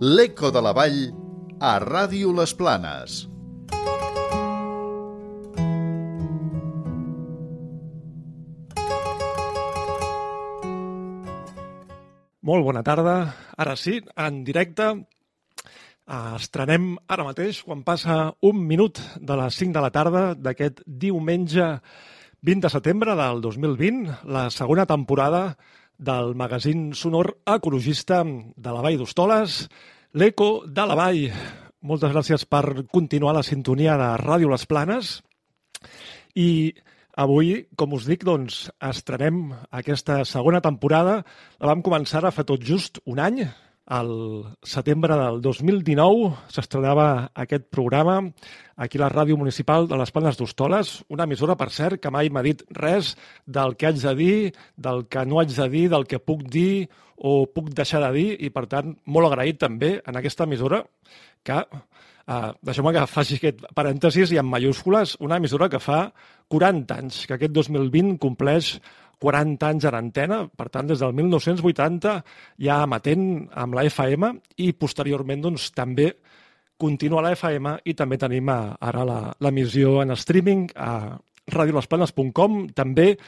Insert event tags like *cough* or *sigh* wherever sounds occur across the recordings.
L'Eco de la Vall a Ràdio Les Planes. Molt bona tarda. Ara sí, en directe. Eh, Estrenem ara mateix, quan passa un minut de les 5 de la tarda d'aquest diumenge 20 de setembre del 2020, la segona temporada del magazín sonor ecologista de la Vall d'Hostoles, l'Eco de la Vall. Moltes gràcies per continuar la sintonia de Ràdio Les Planes. I avui, com us dic, doncs, estrenem aquesta segona temporada. La vam començar ara fa tot just un any, al setembre del 2019 s'estrenava aquest programa aquí a la ràdio municipal de les Planes d'Hostoles, una emissora, per cert, que mai m'ha dit res del que haig de dir, del que no haig de dir, del que puc dir o puc deixar de dir, i per tant, molt agraït també en aquesta emissora que, eh, deixeu-me que faci aquest parèntesis i en mayúscules, una emissora que fa 40 anys, que aquest 2020 compleix 40 anys en antena, per tant, des del 1980 ja amatent amb la FM i posteriorment doncs, també continua la FM i també tenim a, ara l'emissió en streaming a radiolesplanes.com, també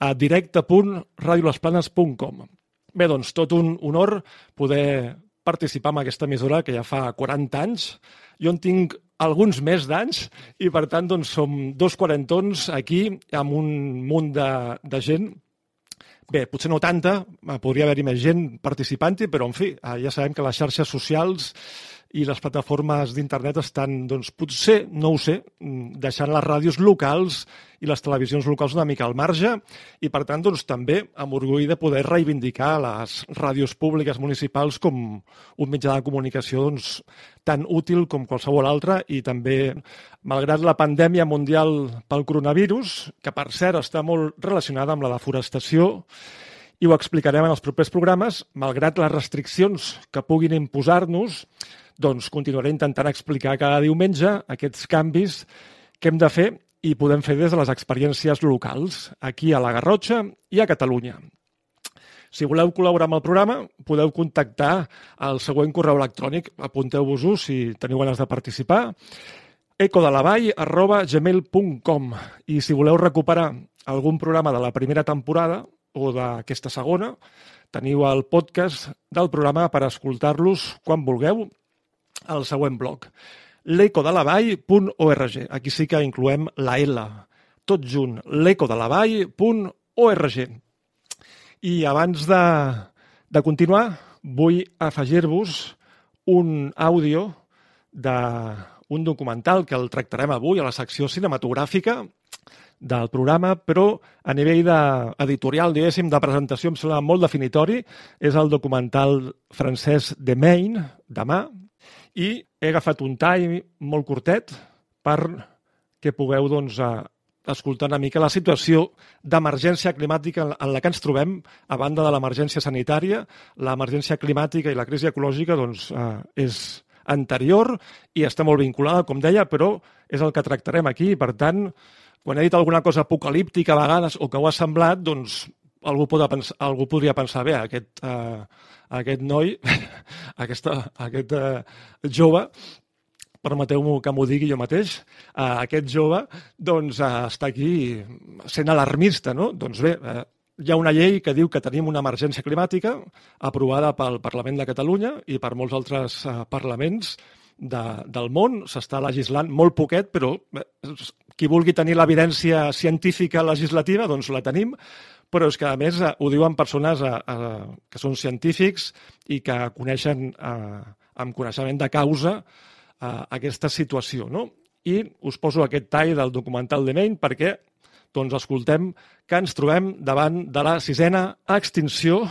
a directe.radiolesplanes.com. Bé, doncs, tot un honor poder participar en aquesta emissora que ja fa 40 anys. Jo en tinc alguns més d'anys i, per tant, doncs, som dos quarantons aquí amb un munt de, de gent. Bé, potser no tanta, podria haver-hi més gent participant-hi, però, en fi, eh, ja sabem que les xarxes socials i les plataformes d'internet estan, doncs, potser, no ho sé, deixant les ràdios locals i les televisions locals una mica al marge i, per tant, doncs, també amb orgull de poder reivindicar les ràdios públiques municipals com un mitjà de comunicació doncs, tan útil com qualsevol altre i també, malgrat la pandèmia mundial pel coronavirus, que per cert està molt relacionada amb la deforestació, i ho explicarem en els propers programes, malgrat les restriccions que puguin imposar-nos, doncs continuaré intentant explicar cada diumenge aquests canvis que hem de fer i podem fer des de les experiències locals, aquí a la Garrotxa i a Catalunya. Si voleu col·laborar amb el programa, podeu contactar al següent correu electrònic. Apunteu-vos-ho si teniu ganes de participar. ecodelavall arroba gmail.com I si voleu recuperar algun programa de la primera temporada o d'aquesta segona, teniu el podcast del programa per escoltar-los quan vulgueu al següent blog l'ecodelavall.org. Aquí sí que incloem la L, tot junt, l'ecodelavall.org. I abans de, de continuar, vull afegir-vos un àudio d'un documental que el tractarem avui a la secció cinematogràfica del programa, però a nivell de, editorial, diguéssim, de presentació, em sembla molt definitori. És el documental francès de Maine, demà, i he agafat un tall molt curtet per que pugueu doncs, escoltar una mica la situació d'emergència climàtica en la que ens trobem a banda de l'emergència sanitària. L'emergència climàtica i la crisi ecològica doncs, és anterior i està molt vinculada, com deia, però és el que tractarem aquí. Per tant, quan he dit alguna cosa apocalíptica a vegades o que ho ha semblat, doncs algú, pot pensar, algú podria pensar, bé, aquest, eh, aquest noi, *laughs* aquesta, aquest eh, jove, permeteu-me que m'ho digui jo mateix, eh, aquest jove doncs, eh, està aquí sent alarmista. No? Doncs bé, eh, hi ha una llei que diu que tenim una emergència climàtica aprovada pel Parlament de Catalunya i per molts altres eh, parlaments de, del món. S'està legislant molt poquet, però eh, qui vulgui tenir l'evidència científica legislativa, doncs la tenim, però és que, a més, ho diuen persones a, a, que són científics i que coneixen a, amb coneixement de causa a, aquesta situació. No? I us poso aquest tall del documental de Maine perquè doncs, escoltem que ens trobem davant de la sisena extinció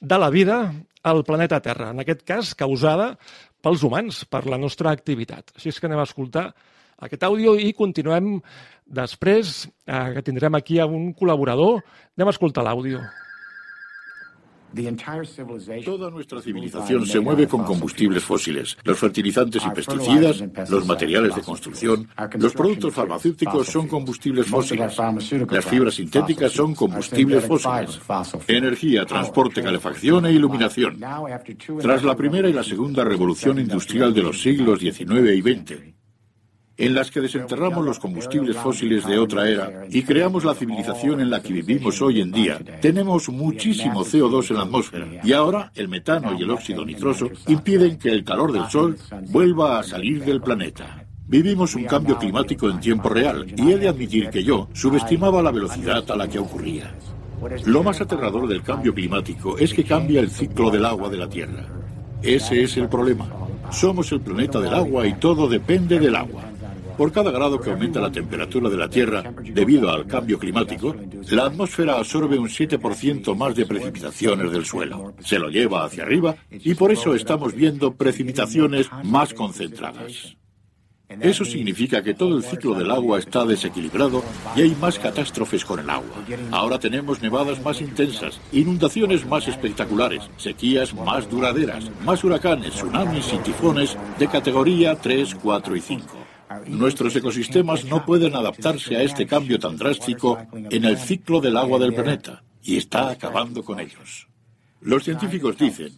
de la vida al planeta Terra, en aquest cas causada pels humans, per la nostra activitat. Així és que anem a escoltar aquest àudio i continuem després, eh, que tindrem aquí un col·laborador. Anem a escoltar l'àudio. Toda nuestra civilización se mueve con combustibles fósiles. Los fertilizantes y pesticidas, los materiales de construcción, los productos farmacéuticos son combustibles fósiles. Las fibras sintéticas son combustibles fósiles. Energía, transporte, calefacción e iluminación. Tras la primera y la segunda revolución industrial de los siglos XIX y XX, en las que desenterramos los combustibles fósiles de otra era y creamos la civilización en la que vivimos hoy en día, tenemos muchísimo CO2 en la atmósfera y ahora el metano y el óxido nitroso impiden que el calor del Sol vuelva a salir del planeta. Vivimos un cambio climático en tiempo real y he de admitir que yo subestimaba la velocidad a la que ocurría. Lo más aterrador del cambio climático es que cambia el ciclo del agua de la Tierra. Ese es el problema. Somos el planeta del agua y todo depende del agua. Por cada grado que aumenta la temperatura de la Tierra debido al cambio climático, la atmósfera absorbe un 7% más de precipitaciones del suelo. Se lo lleva hacia arriba y por eso estamos viendo precipitaciones más concentradas. Eso significa que todo el ciclo del agua está desequilibrado y hay más catástrofes con el agua. Ahora tenemos nevadas más intensas, inundaciones más espectaculares, sequías más duraderas, más huracanes, tsunamis y tifones de categoría 3, 4 y 5. Nuestros ecosistemas no pueden adaptarse a este cambio tan drástico en el ciclo del agua del planeta y está acabando con ellos. Los científicos dicen,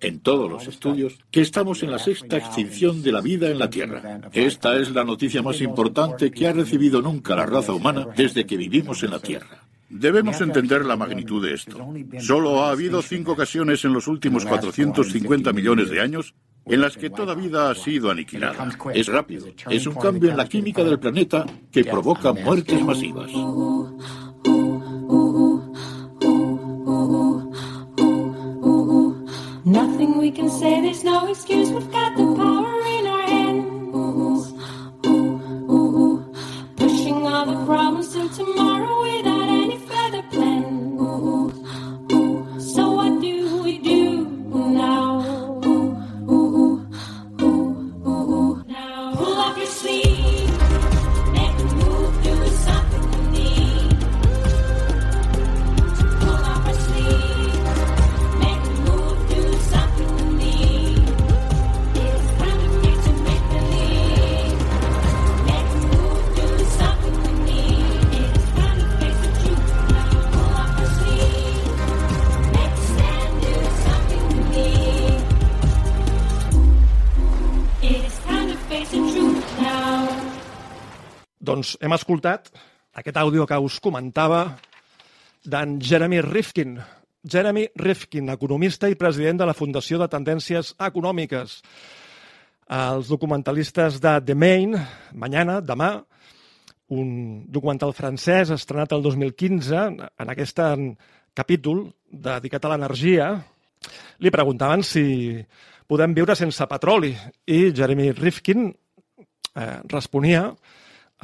en todos los estudios, que estamos en la sexta extinción de la vida en la Tierra. Esta es la noticia más importante que ha recibido nunca la raza humana desde que vivimos en la Tierra. Debemos entender la magnitud de esto. Solo ha habido cinco ocasiones en los últimos 450 millones de años en las que toda vida ha sido aniquilada. Es rápido, es un cambio en la química del planeta que provoca muertes masivas. Doncs hem escoltat aquest àudio que us comentava d'en Jeremy Rifkin. Jeremy Rifkin, economista i president de la Fundació de Tendències Econòmiques. Els documentalistes de The Main, Mañana, demà, un documental francès estrenat el 2015, en aquest capítol dedicat a l'energia, li preguntaven si podem viure sense petroli i Jeremy Rifkin eh, responia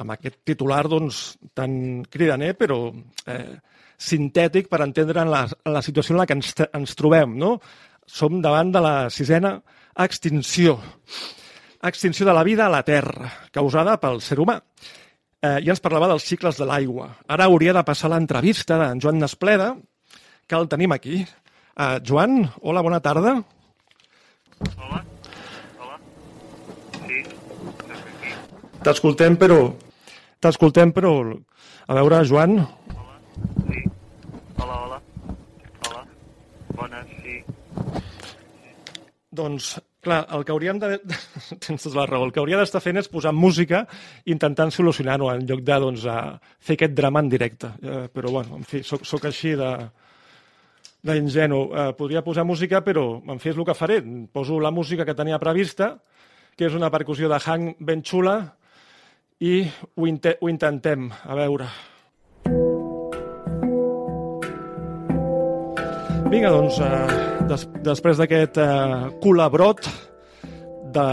amb aquest titular doncs, tan cridaner però eh, sintètic per entendre la, la situació en la que ens, ens trobem. No? Som davant de la sisena extinció. Extinció de la vida a la Terra, causada pel ser humà. Eh, I ens parlava dels cicles de l'aigua. Ara hauria de passar l'entrevista d'en Joan Nespleda, que el tenim aquí. Eh, Joan, hola, bona tarda. Hola? Sí? Sóc aquí. T'escoltem, però... T'escoltem, però... A veure, Joan... Hola? Sí? Hola, hola? Hola? Bones, sí. Doncs, clar, el que hauríem de... *laughs* Tens tota la raó. El que hauria d'estar fent és posar música intentant solucionar-ho en lloc de doncs, a fer aquest drama en directe. Eh, però, bueno, en fi, soc, soc així de d'ingenu. Eh, podria posar música, però, en fi, és el que faré. Poso la música que tenia prevista, que és una percussió de Hank ben xula, i ho, inte ho intentem. A veure... Vinga, doncs, eh, des després d'aquest eh, colabrot de,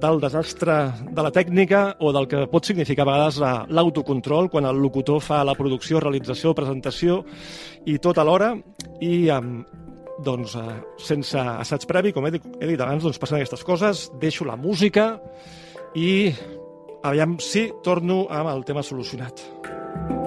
del desastre de la tècnica o del que pot significar a vegades la- l'autocontrol quan el locutor fa la producció, realització, presentació i tot alhora i amb, doncs, eh, sense assaig previ, com he dit, he dit abans, doncs passen aquestes coses, deixo la música i aviam si torno amb el tema solucionat.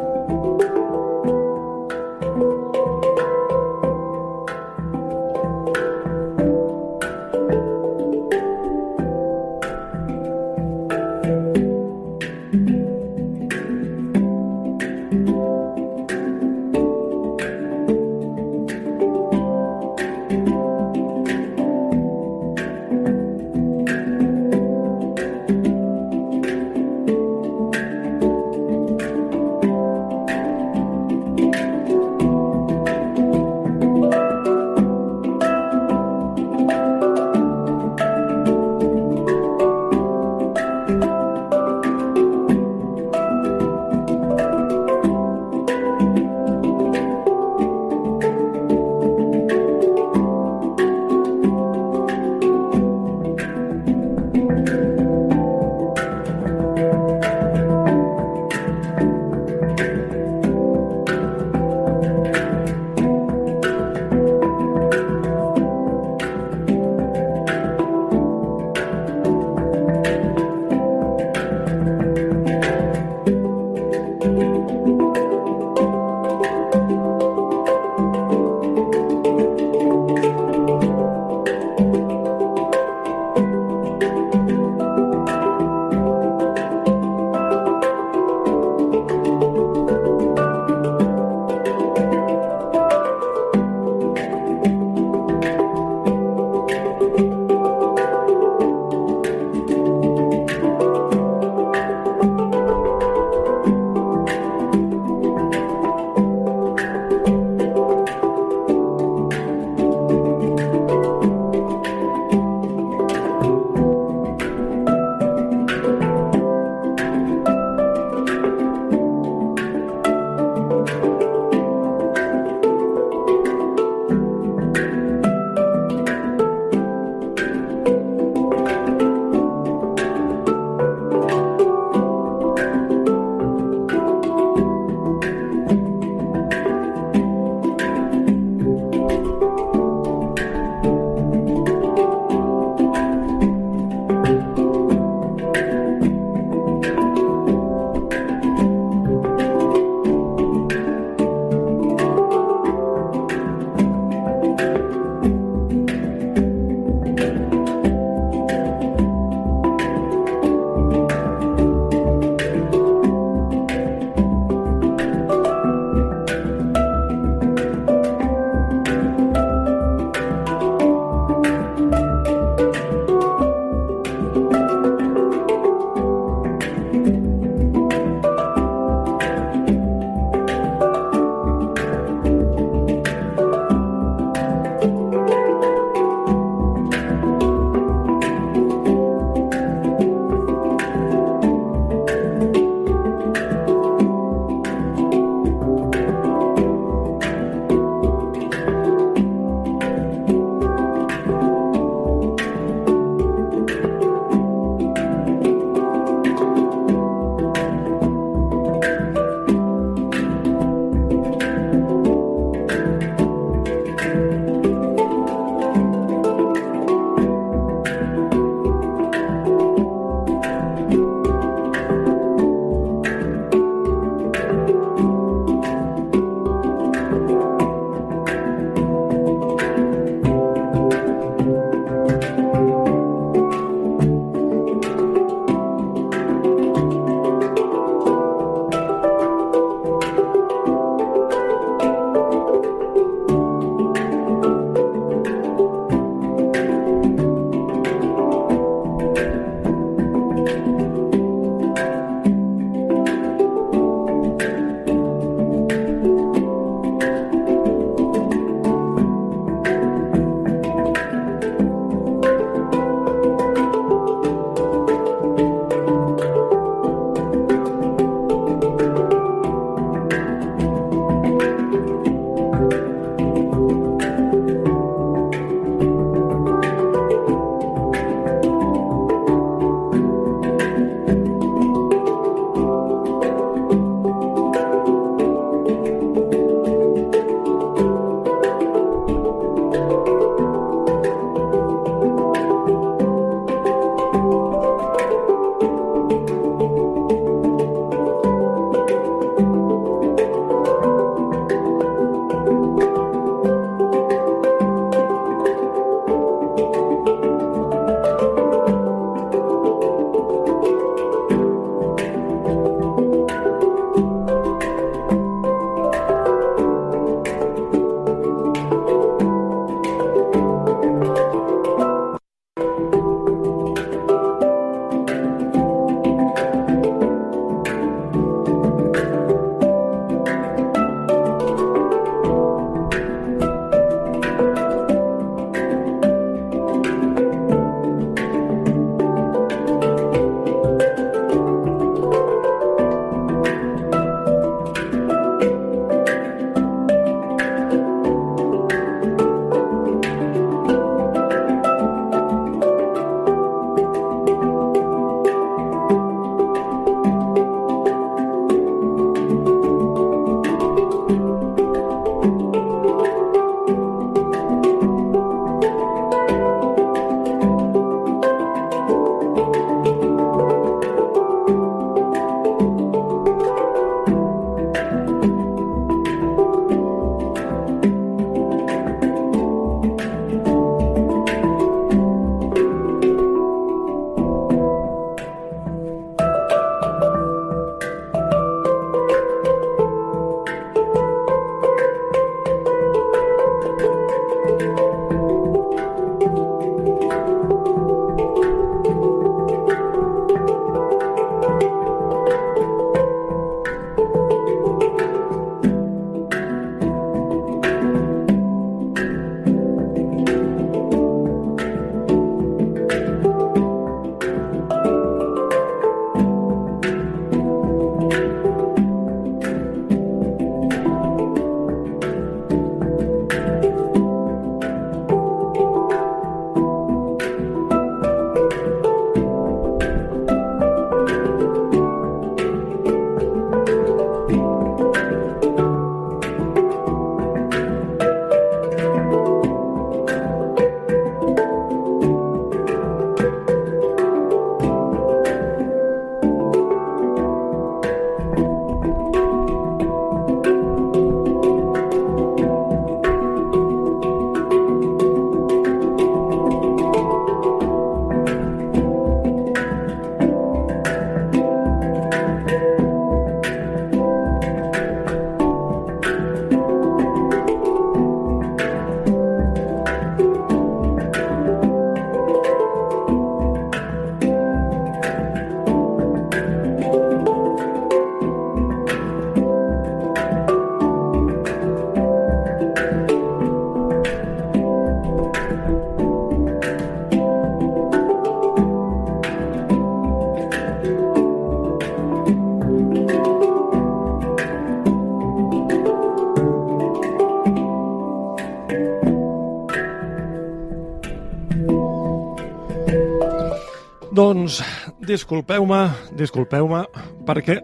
Disculpeu-me, disculpeu-me, perquè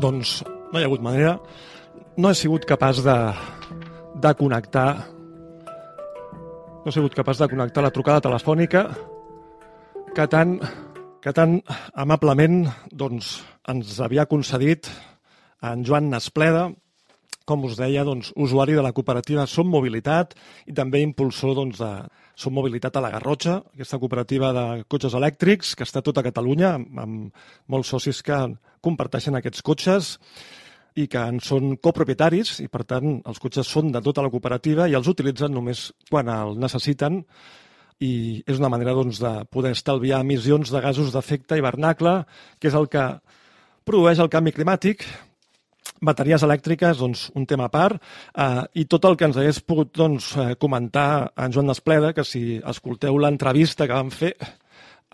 doncs no hi ha hagut manera, no he sigut capaç de, de connectar no he sigut capaç de connectar la trucada telefònica que tan, que tan amablement doncs, ens havia concedit en Joan Naspleda, com us deia, doncs, usuari de la cooperativa Som Mobilitat i també impulsor doncs, de Som Mobilitat a la Garrotxa, aquesta cooperativa de cotxes elèctrics que està a tota Catalunya, amb, amb molts socis que comparteixen aquests cotxes i que en són copropietaris i, per tant, els cotxes són de tota la cooperativa i els utilitzen només quan el necessiten i és una manera doncs, de poder estalviar emissions de gasos d'efecte hivernacle, que és el que produeix el canvi climàtic, bateries elèctriques, doncs, un tema a part, eh, i tot el que ens hagués pogut doncs, eh, comentar en Joan Despleda, que si escolteu l'entrevista que vam fer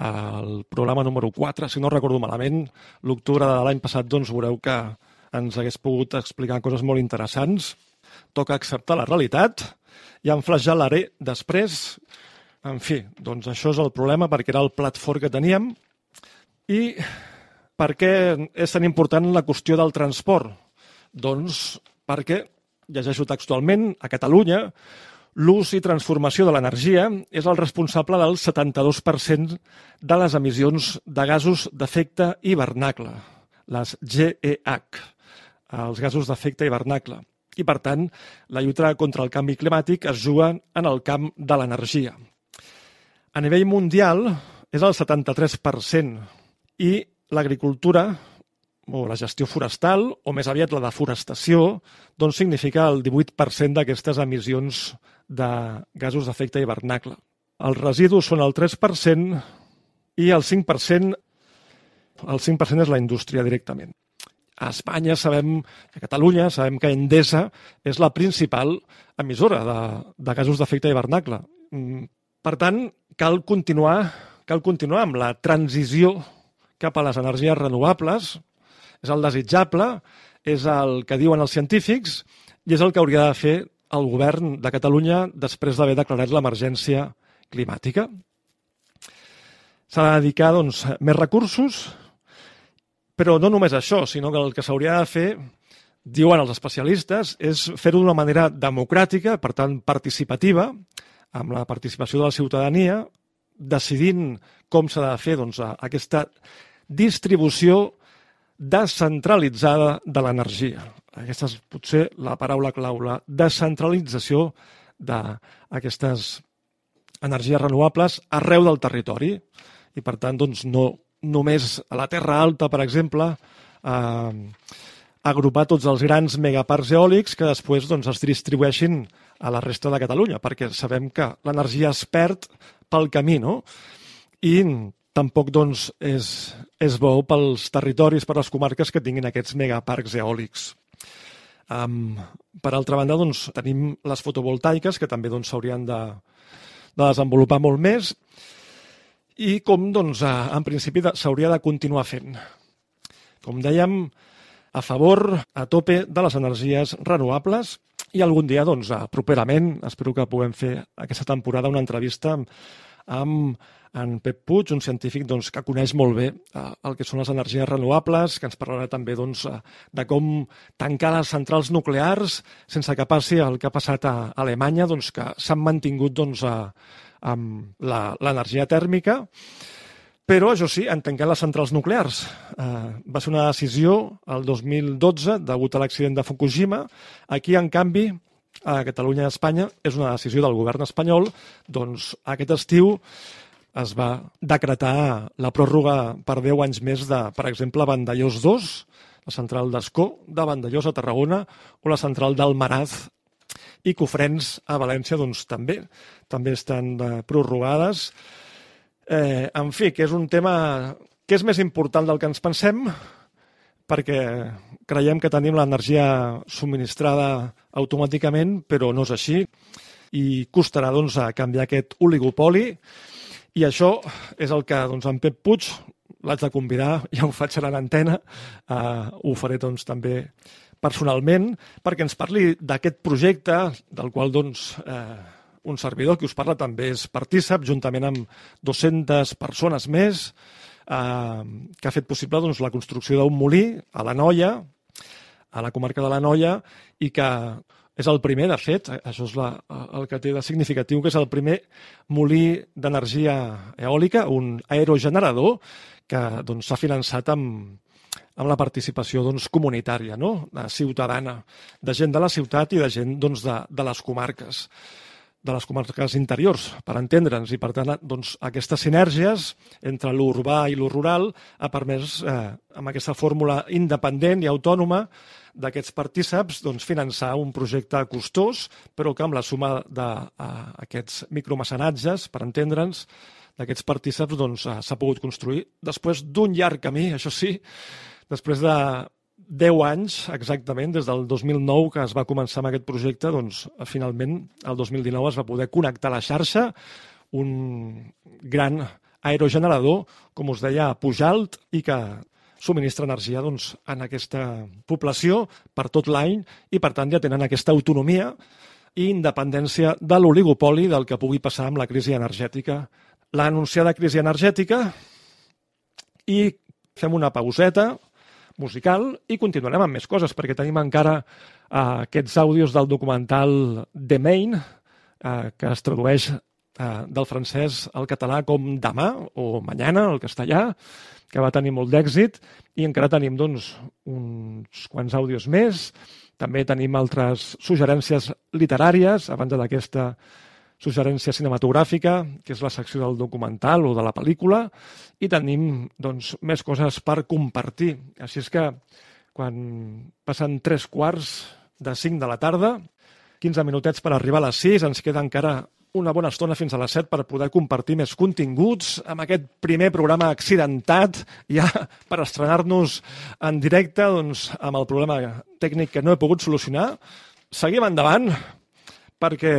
al programa número 4, si no recordo malament, l'octubre de l'any passat, doncs veureu que ens hagués pogut explicar coses molt interessants. Toca acceptar la realitat i em flagelaré després. En fi, doncs això és el problema perquè era el plat fort que teníem i per què és tan important la qüestió del transport? Doncs perquè, llegeixo textualment, a Catalunya l'ús i transformació de l'energia és el responsable del 72% de les emissions de gasos d'efecte hivernacle, les GEH els gasos d'efecte hivernacle. I, per tant, la lluita contra el canvi climàtic es juga en el camp de l'energia. A nivell mundial és el 73% i l'agricultura o la gestió forestal, o més aviat la deforestació, doncs significa el 18% d'aquestes emissions de gasos d'efecte hivernacle. Els residus són el 3% i el 5%, el 5% és la indústria directament a Espanya sabem, a Catalunya, sabem que Endesa és la principal emissora de, de gasos d'efecte hivernacle. Mm, per tant, cal continuar, cal continuar amb la transició cap a les energies renovables. És el desitjable, és el que diuen els científics i és el que hauria de fer el govern de Catalunya després d'haver declarat l'emergència climàtica. S'ha de dedicar doncs, més recursos, però no només això, sinó que el que s'hauria de fer, diuen els especialistes, és fer-ho d'una manera democràtica, per tant participativa, amb la participació de la ciutadania, decidint com s'ha de fer doncs, aquesta distribució descentralitzada de l'energia. Aquesta és potser la paraula clau, la descentralització d'aquestes energies renovables arreu del territori i, per tant, doncs, no només a la Terra Alta, per exemple, eh, agrupar tots els grans megaparcs eòlics que després doncs, es distribueixin a la resta de Catalunya, perquè sabem que l'energia es perd pel camí, no? I tampoc doncs, és, és bo pels territoris, per les comarques que tinguin aquests megaparcs eòlics. Um, per altra banda, doncs, tenim les fotovoltaiques, que també doncs, s'haurien doncs, de, de desenvolupar molt més, i com, doncs, en principi s'hauria de continuar fent. Com dèiem, a favor, a tope de les energies renovables i algun dia, doncs, properament, espero que puguem fer aquesta temporada una entrevista amb, amb en Pep Puig, un científic doncs, que coneix molt bé eh, el que són les energies renovables, que ens parlarà també doncs, de com tancar les centrals nuclears sense que passi el que ha passat a Alemanya, doncs, que s'han mantingut doncs, a, amb l'energia tèrmica, però, això sí, en tancar les centrals nuclears. Eh, va ser una decisió el 2012, degut a l'accident de Fukushima. Aquí, en canvi, a Catalunya i a Espanya, és una decisió del govern espanyol, doncs aquest estiu es va decretar la pròrroga per 10 anys més de, per exemple, Vandellós 2, la central d'Escó, de Vandellós a Tarragona, o la central d'Almaraz i Cofrents a València doncs, també també estan eh, prorrogades. Eh, en fi, que és un tema que és més important del que ens pensem perquè creiem que tenim l'energia subministrada automàticament, però no és així. I costarà doncs, canviar aquest oligopoli. I això és el que doncs, en Pep Puig l'haig de convidar, *laughs* ja ho faig a l'antena, eh, ho faré doncs, també personalment, perquè ens parli d'aquest projecte del qual doncs, eh, un servidor que us parla també és partícip, juntament amb 200 persones més, eh, que ha fet possible doncs, la construcció d'un molí a la Noia, a la comarca de la Noia, i que és el primer, de fet, això és la, el que té de significatiu, que és el primer molí d'energia eòlica, un aerogenerador, que s'ha doncs, finançat amb, amb la participació doncs, comunitària, no? ciutadana, de gent de la ciutat i de gent doncs, de, de les comarques de les comarques interiors, per entendre'ns, i per tant doncs, aquestes sinergies entre l'urbà i lo rural ha permès, eh, amb aquesta fórmula independent i autònoma d'aquests partíceps, doncs, finançar un projecte costós, però que amb la suma d'aquests micromecenatges, per entendre'ns, d'aquests partíceps doncs, eh, s'ha pogut construir després d'un llarg camí, això sí, després de 10 anys exactament, des del 2009 que es va començar amb aquest projecte, doncs finalment el 2019 es va poder connectar a la xarxa un gran aerogenerador, com us deia, Pujalt, i que subministra energia doncs, en aquesta població per tot l'any i, per tant, ja tenen aquesta autonomia i independència de l'oligopoli del que pugui passar amb la crisi energètica. L'anunciada crisi energètica i fem una pauseta musical i continuarem amb més coses, perquè tenim encara eh, aquests àudios del documental The Main, eh, que es tradueix eh, del francès al català com demà o mañana, el castellà, que va tenir molt d'èxit, i encara tenim doncs, uns quants àudios més. També tenim altres suggerències literàries, a banda d'aquesta suggerència cinematogràfica, que és la secció del documental o de la pel·lícula, i tenim doncs, més coses per compartir. Així és que quan passen tres quarts de cinc de la tarda, 15 minutets per arribar a les 6, ens queda encara una bona estona fins a les 7 per poder compartir més continguts amb aquest primer programa accidentat, ja per estrenar-nos en directe doncs, amb el problema tècnic que no he pogut solucionar. Seguim endavant, perquè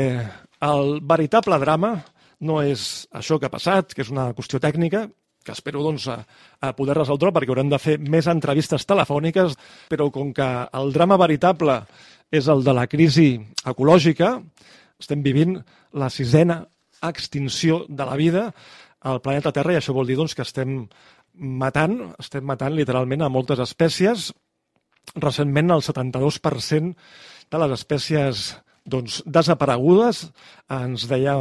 el veritable drama no és això que ha passat, que és una qüestió tècnica, que espero doncs, a, a poder resoldre perquè haurem de fer més entrevistes telefòniques, però com que el drama veritable és el de la crisi ecològica, estem vivint la sisena extinció de la vida al planeta Terra i això vol dir doncs, que estem matant, estem matant literalment a moltes espècies. Recentment el 72% de les espècies doncs, desaparegudes ens deia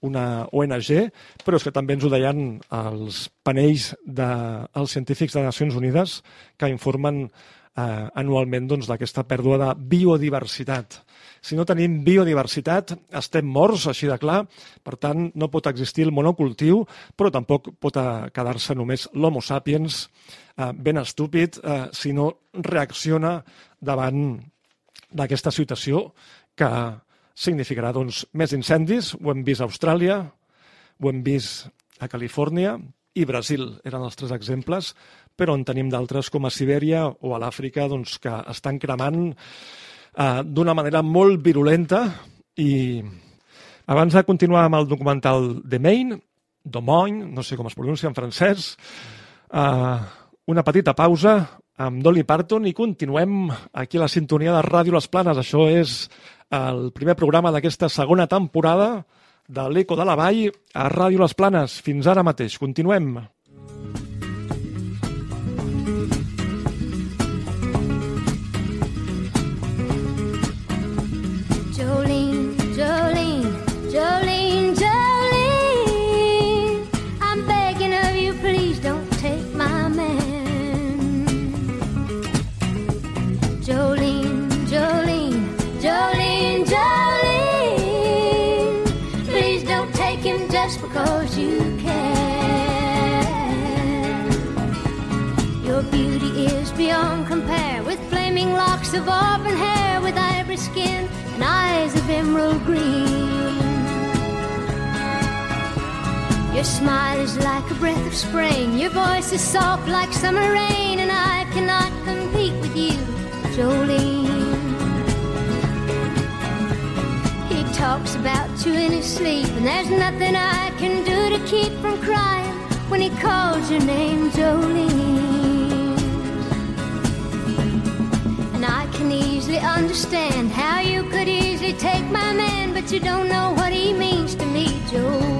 una ONG, però és que també ens ho deien els panells dels de, científics de Nacions Unides que informen eh, anualment doncs, d'aquesta doncs, pèrdua de biodiversitat. Si no tenim biodiversitat, estem morts, així de clar. Per tant, no pot existir el monocultiu, però tampoc pot eh, quedar-se només l'homo sapiens eh, ben estúpid eh, si no reacciona davant d'aquesta situació que significarà doncs, més incendis. Ho hem vist a Austràlia, ho hem vist a Califòrnia i Brasil eren els tres exemples, però en tenim d'altres com a Sibèria o a l'Àfrica doncs, que estan cremant eh, d'una manera molt virulenta i abans de continuar amb el documental de Maine, Domoin, no sé com es pronuncia en francès, eh, una petita pausa amb Dolly Parton i continuem aquí a la sintonia de Ràdio Les Planes. Això és el primer programa d'aquesta segona temporada de l'Eco de la Vall a Ràdio Les Planes. Fins ara mateix. Continuem. Of auburn hair with ivory skin and eyes of emerald green. Your smile is like a breath of spring, your voice is soft like summer rain, and I cannot compete with you, Jolene. Talks about you in his sleep, and there's nothing I can do to keep from crying when he calls your name, Jolene. And I can easily understand how you could easily take my man, but you don't know what he means to me, Jolene.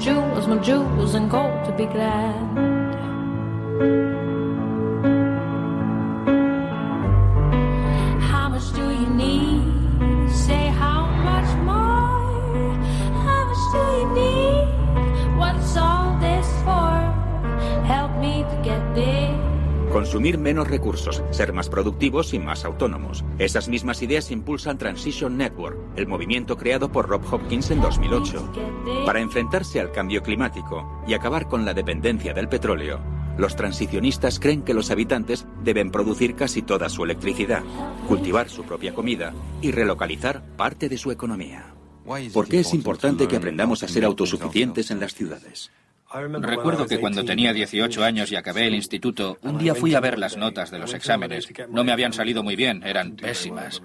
Jewels, my jewels and gold to be glad. Consumir menos recursos, ser más productivos y más autónomos. Esas mismas ideas impulsan Transition Network, el movimiento creado por Rob Hopkins en 2008. Para enfrentarse al cambio climático y acabar con la dependencia del petróleo, los transicionistas creen que los habitantes deben producir casi toda su electricidad, cultivar su propia comida y relocalizar parte de su economía. ¿Por qué es importante que aprendamos a ser autosuficientes en las ciudades? Recuerdo que cuando tenía 18 años y acabé el instituto, un día fui a ver las notas de los exámenes. No me habían salido muy bien, eran pésimas.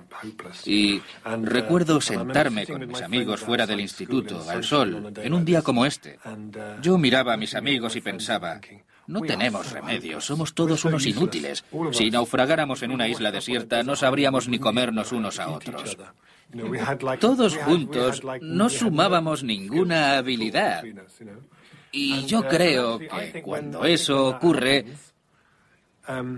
Y recuerdo sentarme con mis amigos fuera del instituto, al sol, en un día como este. Yo miraba a mis amigos y pensaba, no tenemos remedio, somos todos unos inútiles. Si naufragáramos en una isla desierta, no sabríamos ni comernos unos a otros. Todos juntos no sumábamos ninguna habilidad. Y yo creo que cuando eso ocurre,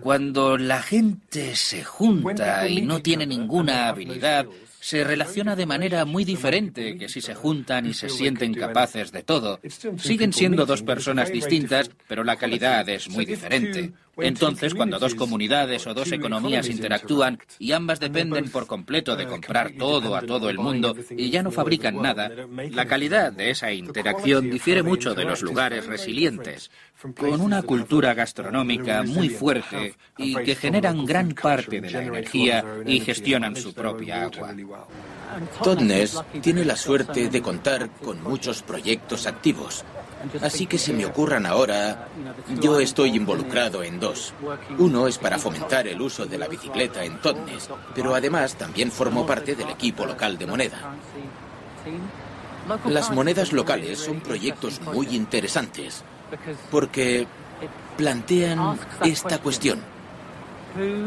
cuando la gente se junta y no tiene ninguna habilidad, se relaciona de manera muy diferente que si se juntan y se sienten capaces de todo. Siguen siendo dos personas distintas, pero la calidad es muy diferente. Entonces, cuando dos comunidades o dos economías interactúan y ambas dependen por completo de comprar todo a todo el mundo y ya no fabrican nada, la calidad de esa interacción difiere mucho de los lugares resilientes, con una cultura gastronómica muy fuerte y que generan gran parte de la energía y gestionan su propia agua. Todnes tiene la suerte de contar con muchos proyectos activos. Así que si me ocurran ahora, yo estoy involucrado en dos. Uno es para fomentar el uso de la bicicleta en Todnes, pero además también formo parte del equipo local de moneda. Las monedas locales son proyectos muy interesantes porque plantean esta cuestión.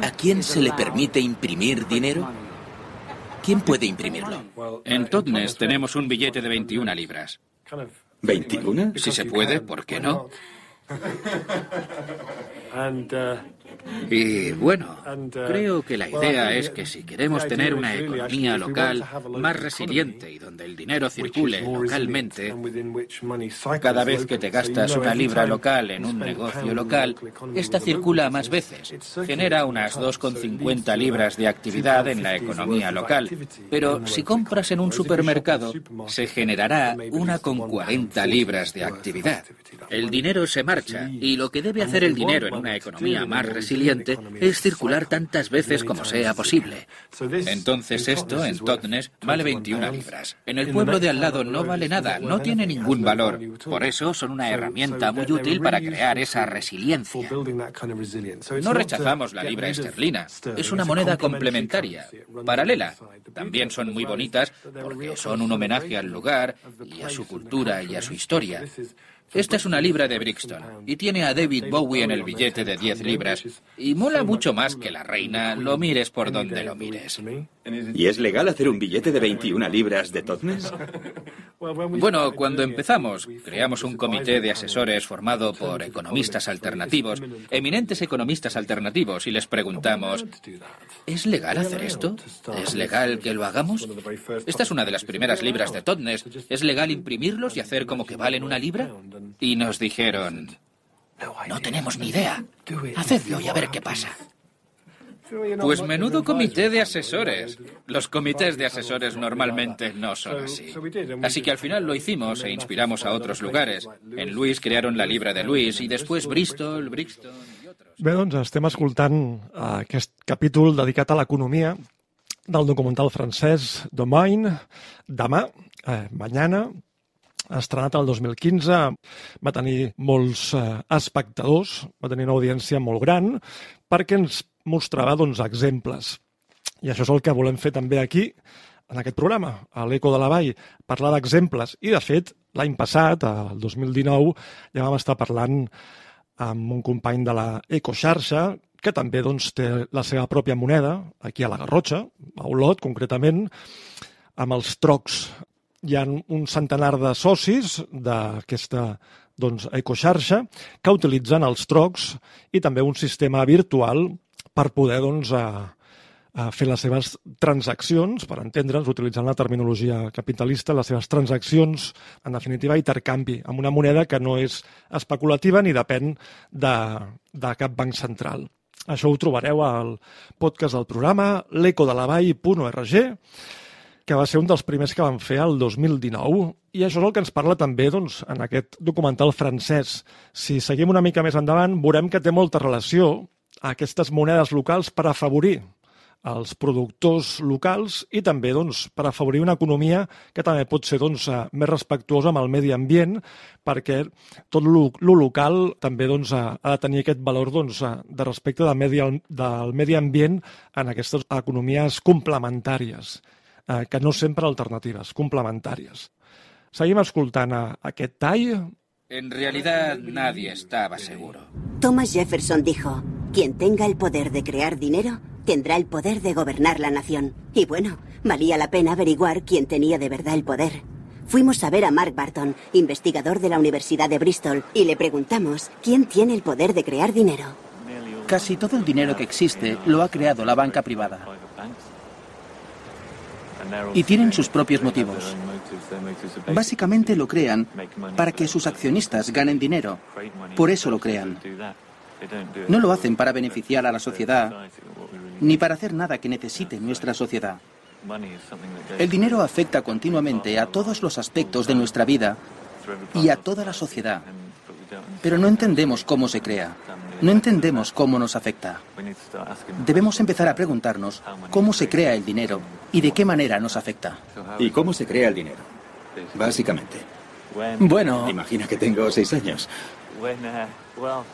¿A quién se le permite imprimir dinero? ¿Quién puede imprimirlo? En Totnes tenemos un billete de 21 libras. ¿21? Si se puede, ¿por qué no? *laughs* Y bueno, creo que la idea es que si queremos tener una economía local más resiliente y donde el dinero circule localmente, cada vez que te gastas una libra local en un negocio local, esta circula más veces. Genera unas 2,50 libras de actividad en la economía local. Pero si compras en un supermercado, se generará una con 40 libras de actividad. El dinero se marcha y lo que debe hacer el dinero en una economía más resiliente es circular tantas veces como sea posible. Entonces esto en Totnes vale 21 libras. En el pueblo de al lado no vale nada, no tiene ningún valor. Por eso son una herramienta muy útil para crear esa resiliencia. No rechazamos la libra esterlina. Es una moneda complementaria, paralela. También son muy bonitas porque son un homenaje al lugar y a su cultura y a su historia. Esta es una libra de Brixton y tiene a David Bowie en el billete de 10 libras. Y mola mucho más que la reina, lo mires por donde lo mires. ¿Y es legal hacer un billete de 21 libras de Totnes? Bueno, cuando empezamos, creamos un comité de asesores formado por economistas alternativos, eminentes economistas alternativos, y les preguntamos, ¿es legal hacer esto? ¿Es legal que lo hagamos? Esta es una de las primeras libras de Totnes. ¿Es legal imprimirlos y hacer como que valen una libra? Y nos dijeron, no tenemos ni idea. Hacedlo y a ver qué pasa. Pues menudo comité de asesores. Los comités de asesores normalmente no son así. Así que al final lo hicimos e inspiramos a otros lugares. En Luis crearon la Libra de Luis y después Bristol, Brixton y otros. Bé, doncs estem escoltant eh, aquest capítol dedicat a l'economia del documental francès Domaine, demà, eh, mañana, estrenat el 2015, va tenir molts eh, espectadors, va tenir una audiència molt gran, perquè ens mostrava doncs, exemples. I això és el que volem fer també aquí, en aquest programa, a l'Eco de la Vall, parlar d'exemples. I, de fet, l'any passat, el 2019, ja vam estar parlant amb un company de la Ecoxarxa, que també doncs, té la seva pròpia moneda, aquí a la Garrotxa, a Olot concretament, amb els trocs. Hi ha un centenar de socis d'aquesta doncs, ecoxarxa que utilitzen els trocs i també un sistema virtual per poder doncs, a, a fer les seves transaccions, per entendre'ns, utilitzant la terminologia capitalista, les seves transaccions, en definitiva, intercanvi, amb una moneda que no és especulativa ni depèn de, de cap banc central. Això ho trobareu al podcast del programa l'ecodelavall.org, que va ser un dels primers que van fer el 2019, i això és el que ens parla també doncs, en aquest documental francès. Si seguim una mica més endavant, veurem que té molta relació a aquestes monedes locals per afavorir els productors locals i també doncs, per afavorir una economia que també pot ser doncs, eh, més respectuosa amb el medi ambient perquè tot lo, lo local també doncs, ha, de tenir aquest valor doncs, eh, de respecte del medi, del medi ambient en aquestes economies complementàries, eh, que no sempre alternatives, complementàries. Seguim escoltant a aquest tall. En realidad nadie estaba seguro. Thomas Jefferson dijo, quien tenga el poder de crear dinero, tendrá el poder de gobernar la nación. Y bueno, valía la pena averiguar quién tenía de verdad el poder. Fuimos a ver a Mark Barton, investigador de la Universidad de Bristol, y le preguntamos, ¿quién tiene el poder de crear dinero? Casi todo el dinero que existe lo ha creado la banca privada. Y tienen sus propios motivos. Básicamente lo crean para que sus accionistas ganen dinero. Por eso lo crean. No lo hacen para beneficiar a la sociedad, ni para hacer nada que necesite nuestra sociedad. El dinero afecta continuamente a todos los aspectos de nuestra vida y a toda la sociedad. Pero no entendemos cómo se crea. No entendemos cómo nos afecta. Debemos empezar a preguntarnos cómo se crea el dinero y de qué manera nos afecta. ¿Y cómo se crea el dinero? Básicamente. Bueno, Imagina que tengo seis años.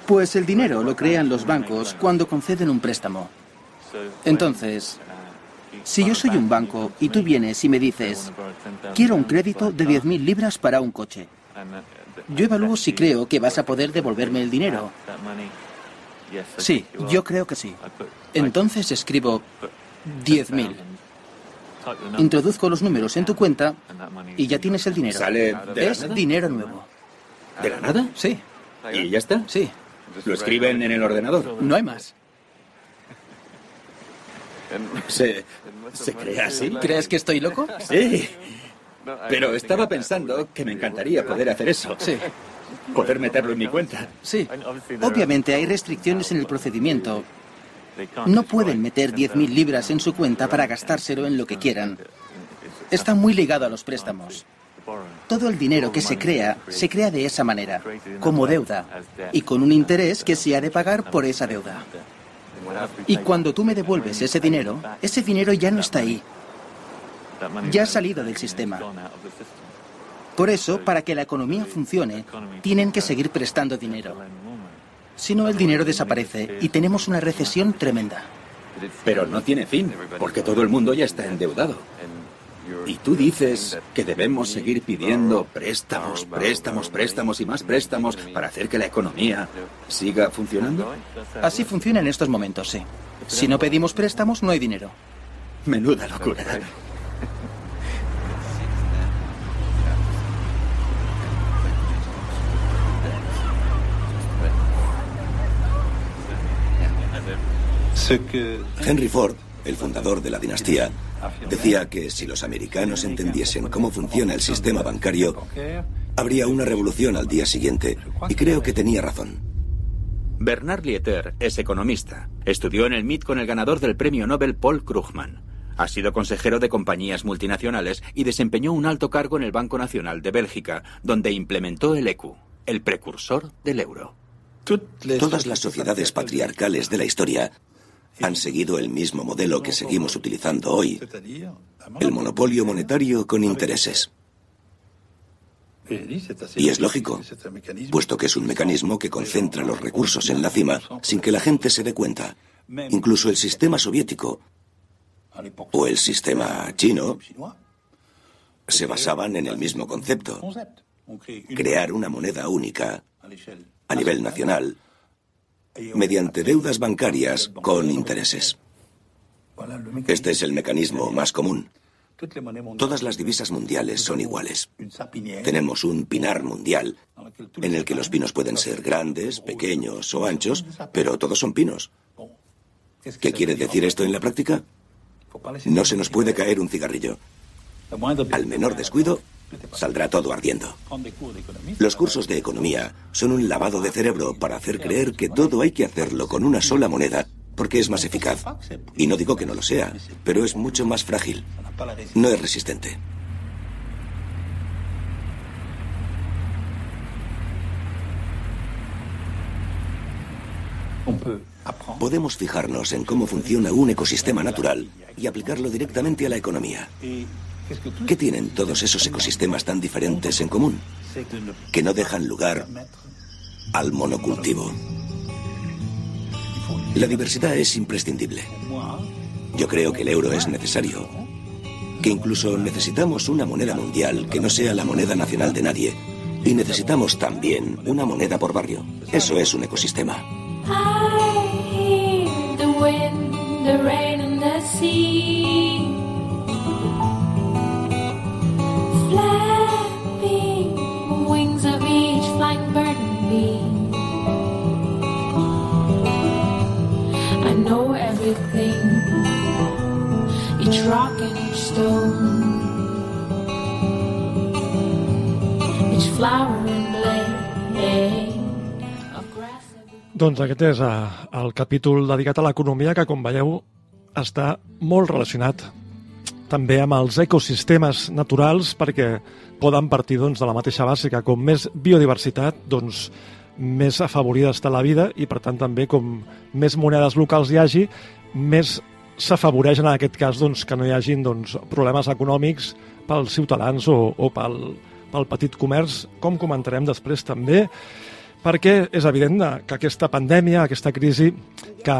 Pues el dinero lo crean los bancos cuando conceden un préstamo. Entonces, si yo soy un banco y tú vienes y me dices, quiero un crédito de 10.000 libras para un coche, yo evalúo si creo que vas a poder devolverme el dinero. Sí, yo creo que sí. Entonces escribo 10.000. Introduzco los números en tu cuenta y ya tienes el dinero. ¿Sale de Es dinero nuevo. ¿De la nada? Sí, ¿Y ya está? sí. ¿Lo escriben en el ordenador? No hay más. *laughs* ¿Se, se crea así? ¿Crees que estoy loco? *laughs* Sí. Pero estaba pensando que me encantaría poder hacer eso. Sí, Poder meterlo en mi cuenta. sí. Obviamente hay restricciones en el procedimiento. No pueden meter 10.000 libras en su cuenta para gastárselo en lo que quieran. Está muy ligado a los préstamos. Todo el dinero que se crea se crea de esa manera, como deuda, y con un interés que se ha de pagar por esa deuda. Y cuando tú me devuelves ese dinero, ese dinero ya no está ahí. Ya ha salido del sistema. Por eso, para que la economía funcione, tienen que seguir prestando dinero. Si no, el dinero desaparece y tenemos una recesión tremenda. Pero no tiene fin, porque todo el mundo ya está endeudado. Y tú dices que debemos seguir pidiendo préstamos, préstamos, préstamos y más préstamos para hacer que la economía siga funcionando. Así funciona en estos momentos, sí. Si no pedimos préstamos, no hay dinero. Menuda locura. Henry Ford, el fundador de la dinastía, decía que si los americanos entendiesen cómo funciona el sistema bancario, habría una revolución al día siguiente. Y creo que tenía razón. Bernard Lieter es economista. Estudió en el MIT con el ganador del premio Nobel Paul Krugman. Ha sido consejero de compañías multinacionales y desempeñó un alto cargo en el Banco Nacional de Bélgica, donde implementó el ECU, el precursor del euro. Todas las sociedades patriarcales de la historia han seguido el mismo modelo que seguimos utilizando hoy, el monopolio monetario con intereses. Y es lógico, puesto que es un mecanismo que concentra los recursos en la cima sin que la gente se dé cuenta. Incluso el sistema soviético o el sistema chino se basaban en el mismo concepto. Crear una moneda única a nivel nacional mediante deudas bancarias con intereses. Este es el mecanismo más común. Todas las divisas mundiales son iguales. Tenemos un pinar mundial en el que los pinos pueden ser grandes, pequeños o anchos, pero todos son pinos. ¿Qué quiere decir esto en la práctica? No se nos puede caer un cigarrillo. Al menor descuido, saldrá todo ardiendo. Los cursos de economía son un lavado de cerebro para hacer creer que todo hay que hacerlo con una sola moneda porque es más eficaz. Y no digo que no lo sea, pero es mucho más frágil. No es resistente. Podemos fijarnos en cómo funciona un ecosistema natural y aplicarlo directamente a la economía. ¿Qué tienen todos esos ecosistemas tan diferentes en común? Que no dejan lugar al monocultivo. La diversidad es imprescindible. Yo creo que el euro es necesario. Que incluso necesitamos una moneda mundial que no sea la moneda nacional de nadie. Y necesitamos también una moneda por barrio. Eso es un ecosistema. the wind, the rain, and the sea. Doncs aquest és eh, el capítol dedicat a l'economia que, com veieu, està molt relacionat també amb els ecosistemes naturals perquè poden partir doncs, de la mateixa base que com més biodiversitat, doncs, més afavorida està la vida i, per tant, també com més monedes locals hi hagi, més s'afavoreix en aquest cas doncs, que no hi hagin doncs, problemes econòmics pels ciutadans o, o pel, pel petit comerç, com comentarem després també, perquè és evident que aquesta pandèmia, aquesta crisi que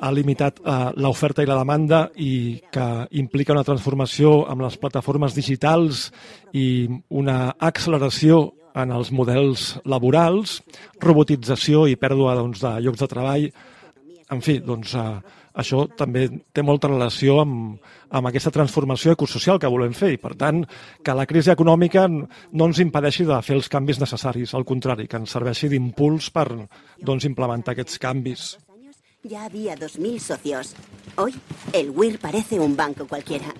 ha limitat eh, l'oferta i la demanda i que implica una transformació amb les plataformes digitals i una acceleració en els models laborals, robotització i pèrdua doncs, de llocs de treball. En fi, doncs, eh, això també té molta relació amb, amb aquesta transformació ecosocial que volem fer i, per tant, que la crisi econòmica no ens impedeixi de fer els canvis necessaris, al contrari, que ens serveixi d'impuls per doncs, implementar aquests canvis. Ya había 2.000 socios. Hoy, el WIR parece un banco cualquiera.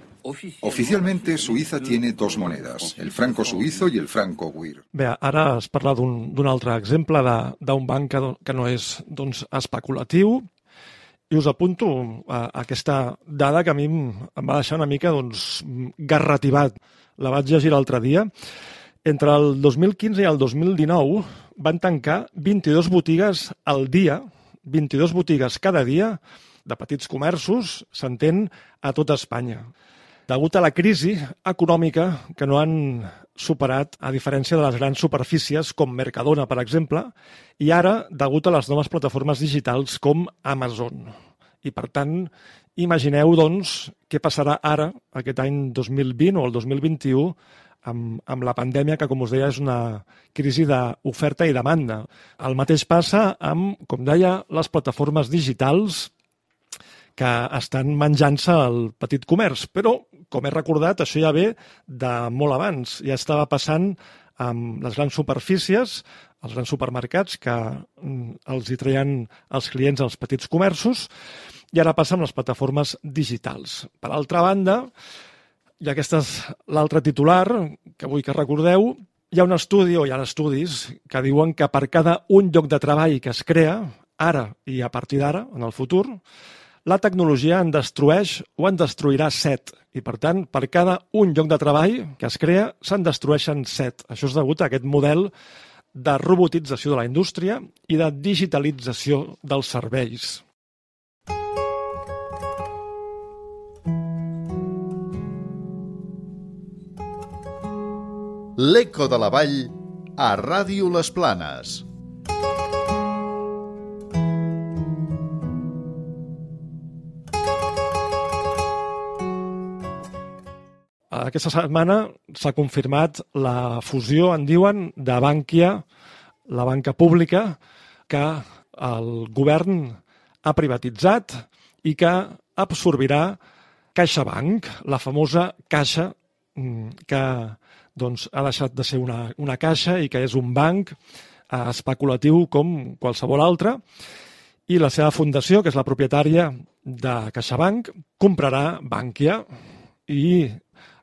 Oficialmente, Suiza tiene dos monedas, el franco suizo y el franco WIR. Bé, ara es parla d'un d'un altre exemple de- d'un banc que, que no és doncs, especulatiu i us apunto a, a aquesta dada que a mi em, em va deixar una mica doncs, garrativat. La vaig llegir l'altre dia. Entre el 2015 i el 2019 van tancar 22 botigues al dia 22 botigues cada dia de petits comerços, s'entén, a tota Espanya. Degut a la crisi econòmica que no han superat, a diferència de les grans superfícies com Mercadona, per exemple, i ara degut a les noves plataformes digitals com Amazon. I, per tant, imagineu, doncs, què passarà ara, aquest any 2020 o el 2021, amb, amb la pandèmia, que, com us deia, és una crisi d'oferta i demanda. El mateix passa amb, com deia, les plataformes digitals que estan menjant-se el petit comerç. Però, com he recordat, això ja ve de molt abans. Ja estava passant amb les grans superfícies, els grans supermercats, que mm, els hi treien els clients als petits comerços, i ara passa amb les plataformes digitals. Per altra banda, i aquesta és l'altre titular que vull que recordeu. Hi ha un estudi, o hi ha estudis, que diuen que per cada un lloc de treball que es crea, ara i a partir d'ara, en el futur, la tecnologia en destrueix o en destruirà set. I, per tant, per cada un lloc de treball que es crea, se'n destrueixen set. Això és degut a aquest model de robotització de la indústria i de digitalització dels serveis. L'Eco de la Vall a Ràdio Les Planes. Aquesta setmana s'ha confirmat la fusió, en diuen, de Bànquia, la banca pública, que el govern ha privatitzat i que absorbirà CaixaBank, la famosa caixa mm, que doncs, ha deixat de ser una, una caixa i que és un banc eh, especulatiu com qualsevol altre. I la seva fundació, que és la propietària de CaixaBank, comprarà Bànquia i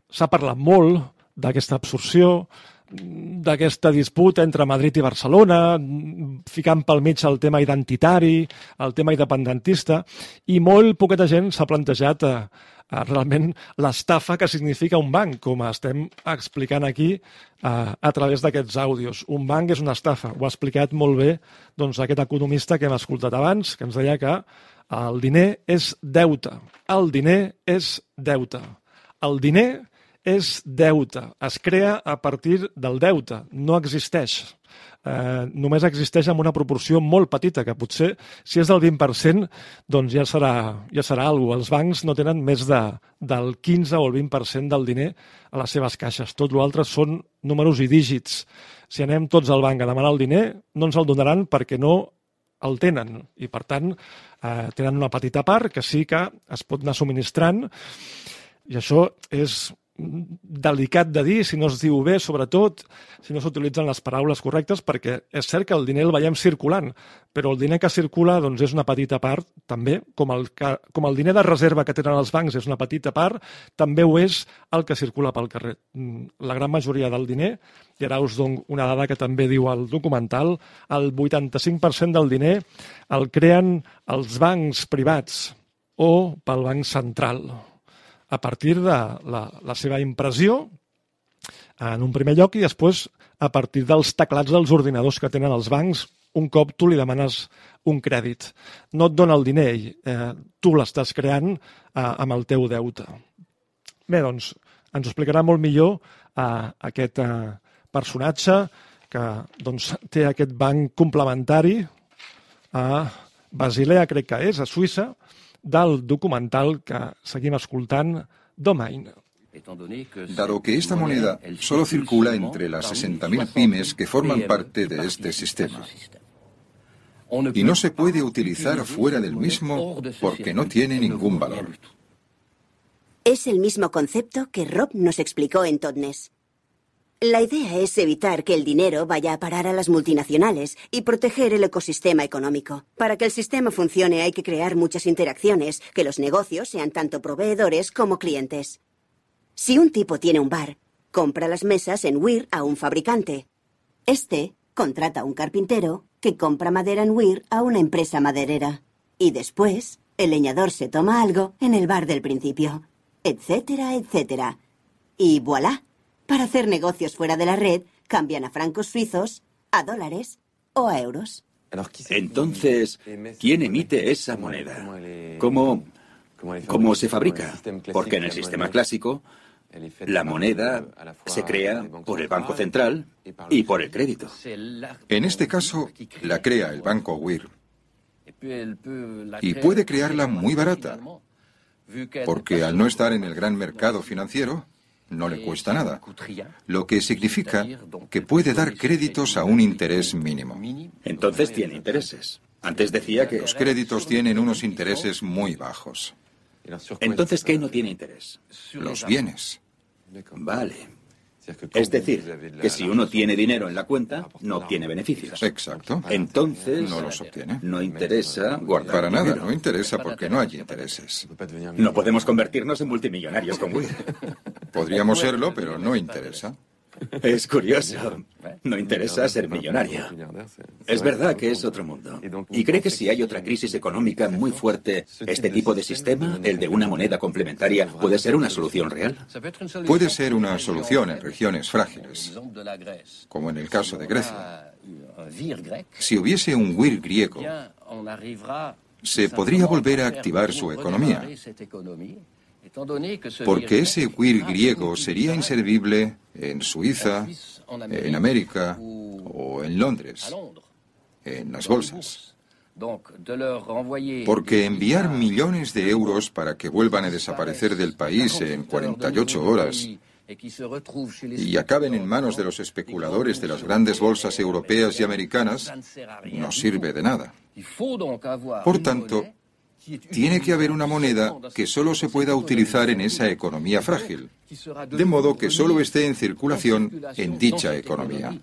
s'ha parlat molt d'aquesta absorció, d'aquesta disputa entre Madrid i Barcelona, ficant pel mig el tema identitari, el tema independentista, i molt poqueta gent s'ha plantejat eh, realment l'estafa que significa un banc, com estem explicant aquí a, eh, a través d'aquests àudios. Un banc és una estafa, ho ha explicat molt bé doncs, aquest economista que hem escoltat abans, que ens deia que el diner és deute. El diner és deute. El diner és deute. Es crea a partir del deute. No existeix eh, només existeix en una proporció molt petita, que potser, si és del 20%, doncs ja serà, ja serà alguna cosa. Els bancs no tenen més de, del 15 o el 20% del diner a les seves caixes. Tot l'altre són números i dígits. Si anem tots al banc a demanar el diner, no ens el donaran perquè no el tenen i, per tant, eh, tenen una petita part que sí que es pot anar subministrant i això és delicat de dir, si no es diu bé, sobretot, si no s'utilitzen les paraules correctes, perquè és cert que el diner el veiem circulant, però el diner que circula doncs, és una petita part, també, com el, que, com el diner de reserva que tenen els bancs és una petita part, també ho és el que circula pel carrer. La gran majoria del diner, i ara us dono una dada que també diu el documental, el 85% del diner el creen els bancs privats o pel Banc Central a partir de la, la seva impressió en un primer lloc i després a partir dels teclats dels ordinadors que tenen els bancs un cop tu li demanes un crèdit. No et dona el diner eh, tu l'estàs creant eh, amb el teu deute. Bé, doncs, ens ho explicarà molt millor eh, aquest eh, personatge que doncs, té aquest banc complementari a Basilea, crec que és, a Suïssa, del documental que seguim escoltant Domain. Dado que esta moneda solo circula entre las 60.000 pymes que forman parte de este sistema y no se puede utilizar fuera del mismo porque no tiene ningún valor. Es el mismo concepto que Rob nos explicó en Todnes. La idea es evitar que el dinero vaya a parar a las multinacionales y proteger el ecosistema económico. Para que el sistema funcione hay que crear muchas interacciones, que los negocios sean tanto proveedores como clientes. Si un tipo tiene un bar, compra las mesas en Weir a un fabricante. Este contrata a un carpintero que compra madera en Weir a una empresa maderera. Y después, el leñador se toma algo en el bar del principio. Etcétera, etcétera. Y voilà para hacer negocios fuera de la red, cambian a francos suizos, a dólares o a euros. Entonces, ¿quién emite esa moneda? ¿Cómo, cómo se fabrica? Porque en el sistema clásico, la moneda se crea por el Banco Central y por el crédito. En este caso, la crea el Banco WIR. Y puede crearla muy barata, porque al no estar en el gran mercado financiero, no le cuesta nada, lo que significa que puede dar créditos a un interés mínimo. Entonces tiene intereses. Antes decía que... Los créditos tienen unos intereses muy bajos. Entonces, ¿qué no tiene interés? Los bienes. Vale. Es decir, que si uno tiene dinero en la cuenta, no obtiene beneficios. Exacto. Entonces, no los obtiene. No interesa guardar Para nada, dinero. no interesa porque no hay intereses. No podemos convertirnos en multimillonarios con Will. *laughs* Podríamos serlo, pero no interesa. Es curioso. No interesa ser millonario. Es verdad que es otro mundo. ¿Y cree que si hay otra crisis económica muy fuerte, este tipo de sistema, el de una moneda complementaria, puede ser una solución real? Puede ser una solución en regiones frágiles, como en el caso de Grecia. Si hubiese un WIR griego, se podría volver a activar su economía, porque ese WIR griego sería inservible en Suiza, en América o en Londres, en las bolsas. Porque enviar millones de euros para que vuelvan a desaparecer del país en 48 horas y acaben en manos de los especuladores de las grandes bolsas europeas y americanas no sirve de nada. Por tanto, tiene que haber una moneda que solo se pueda utilizar en esa economía frágil, de modo que solo esté en circulación en dicha economía.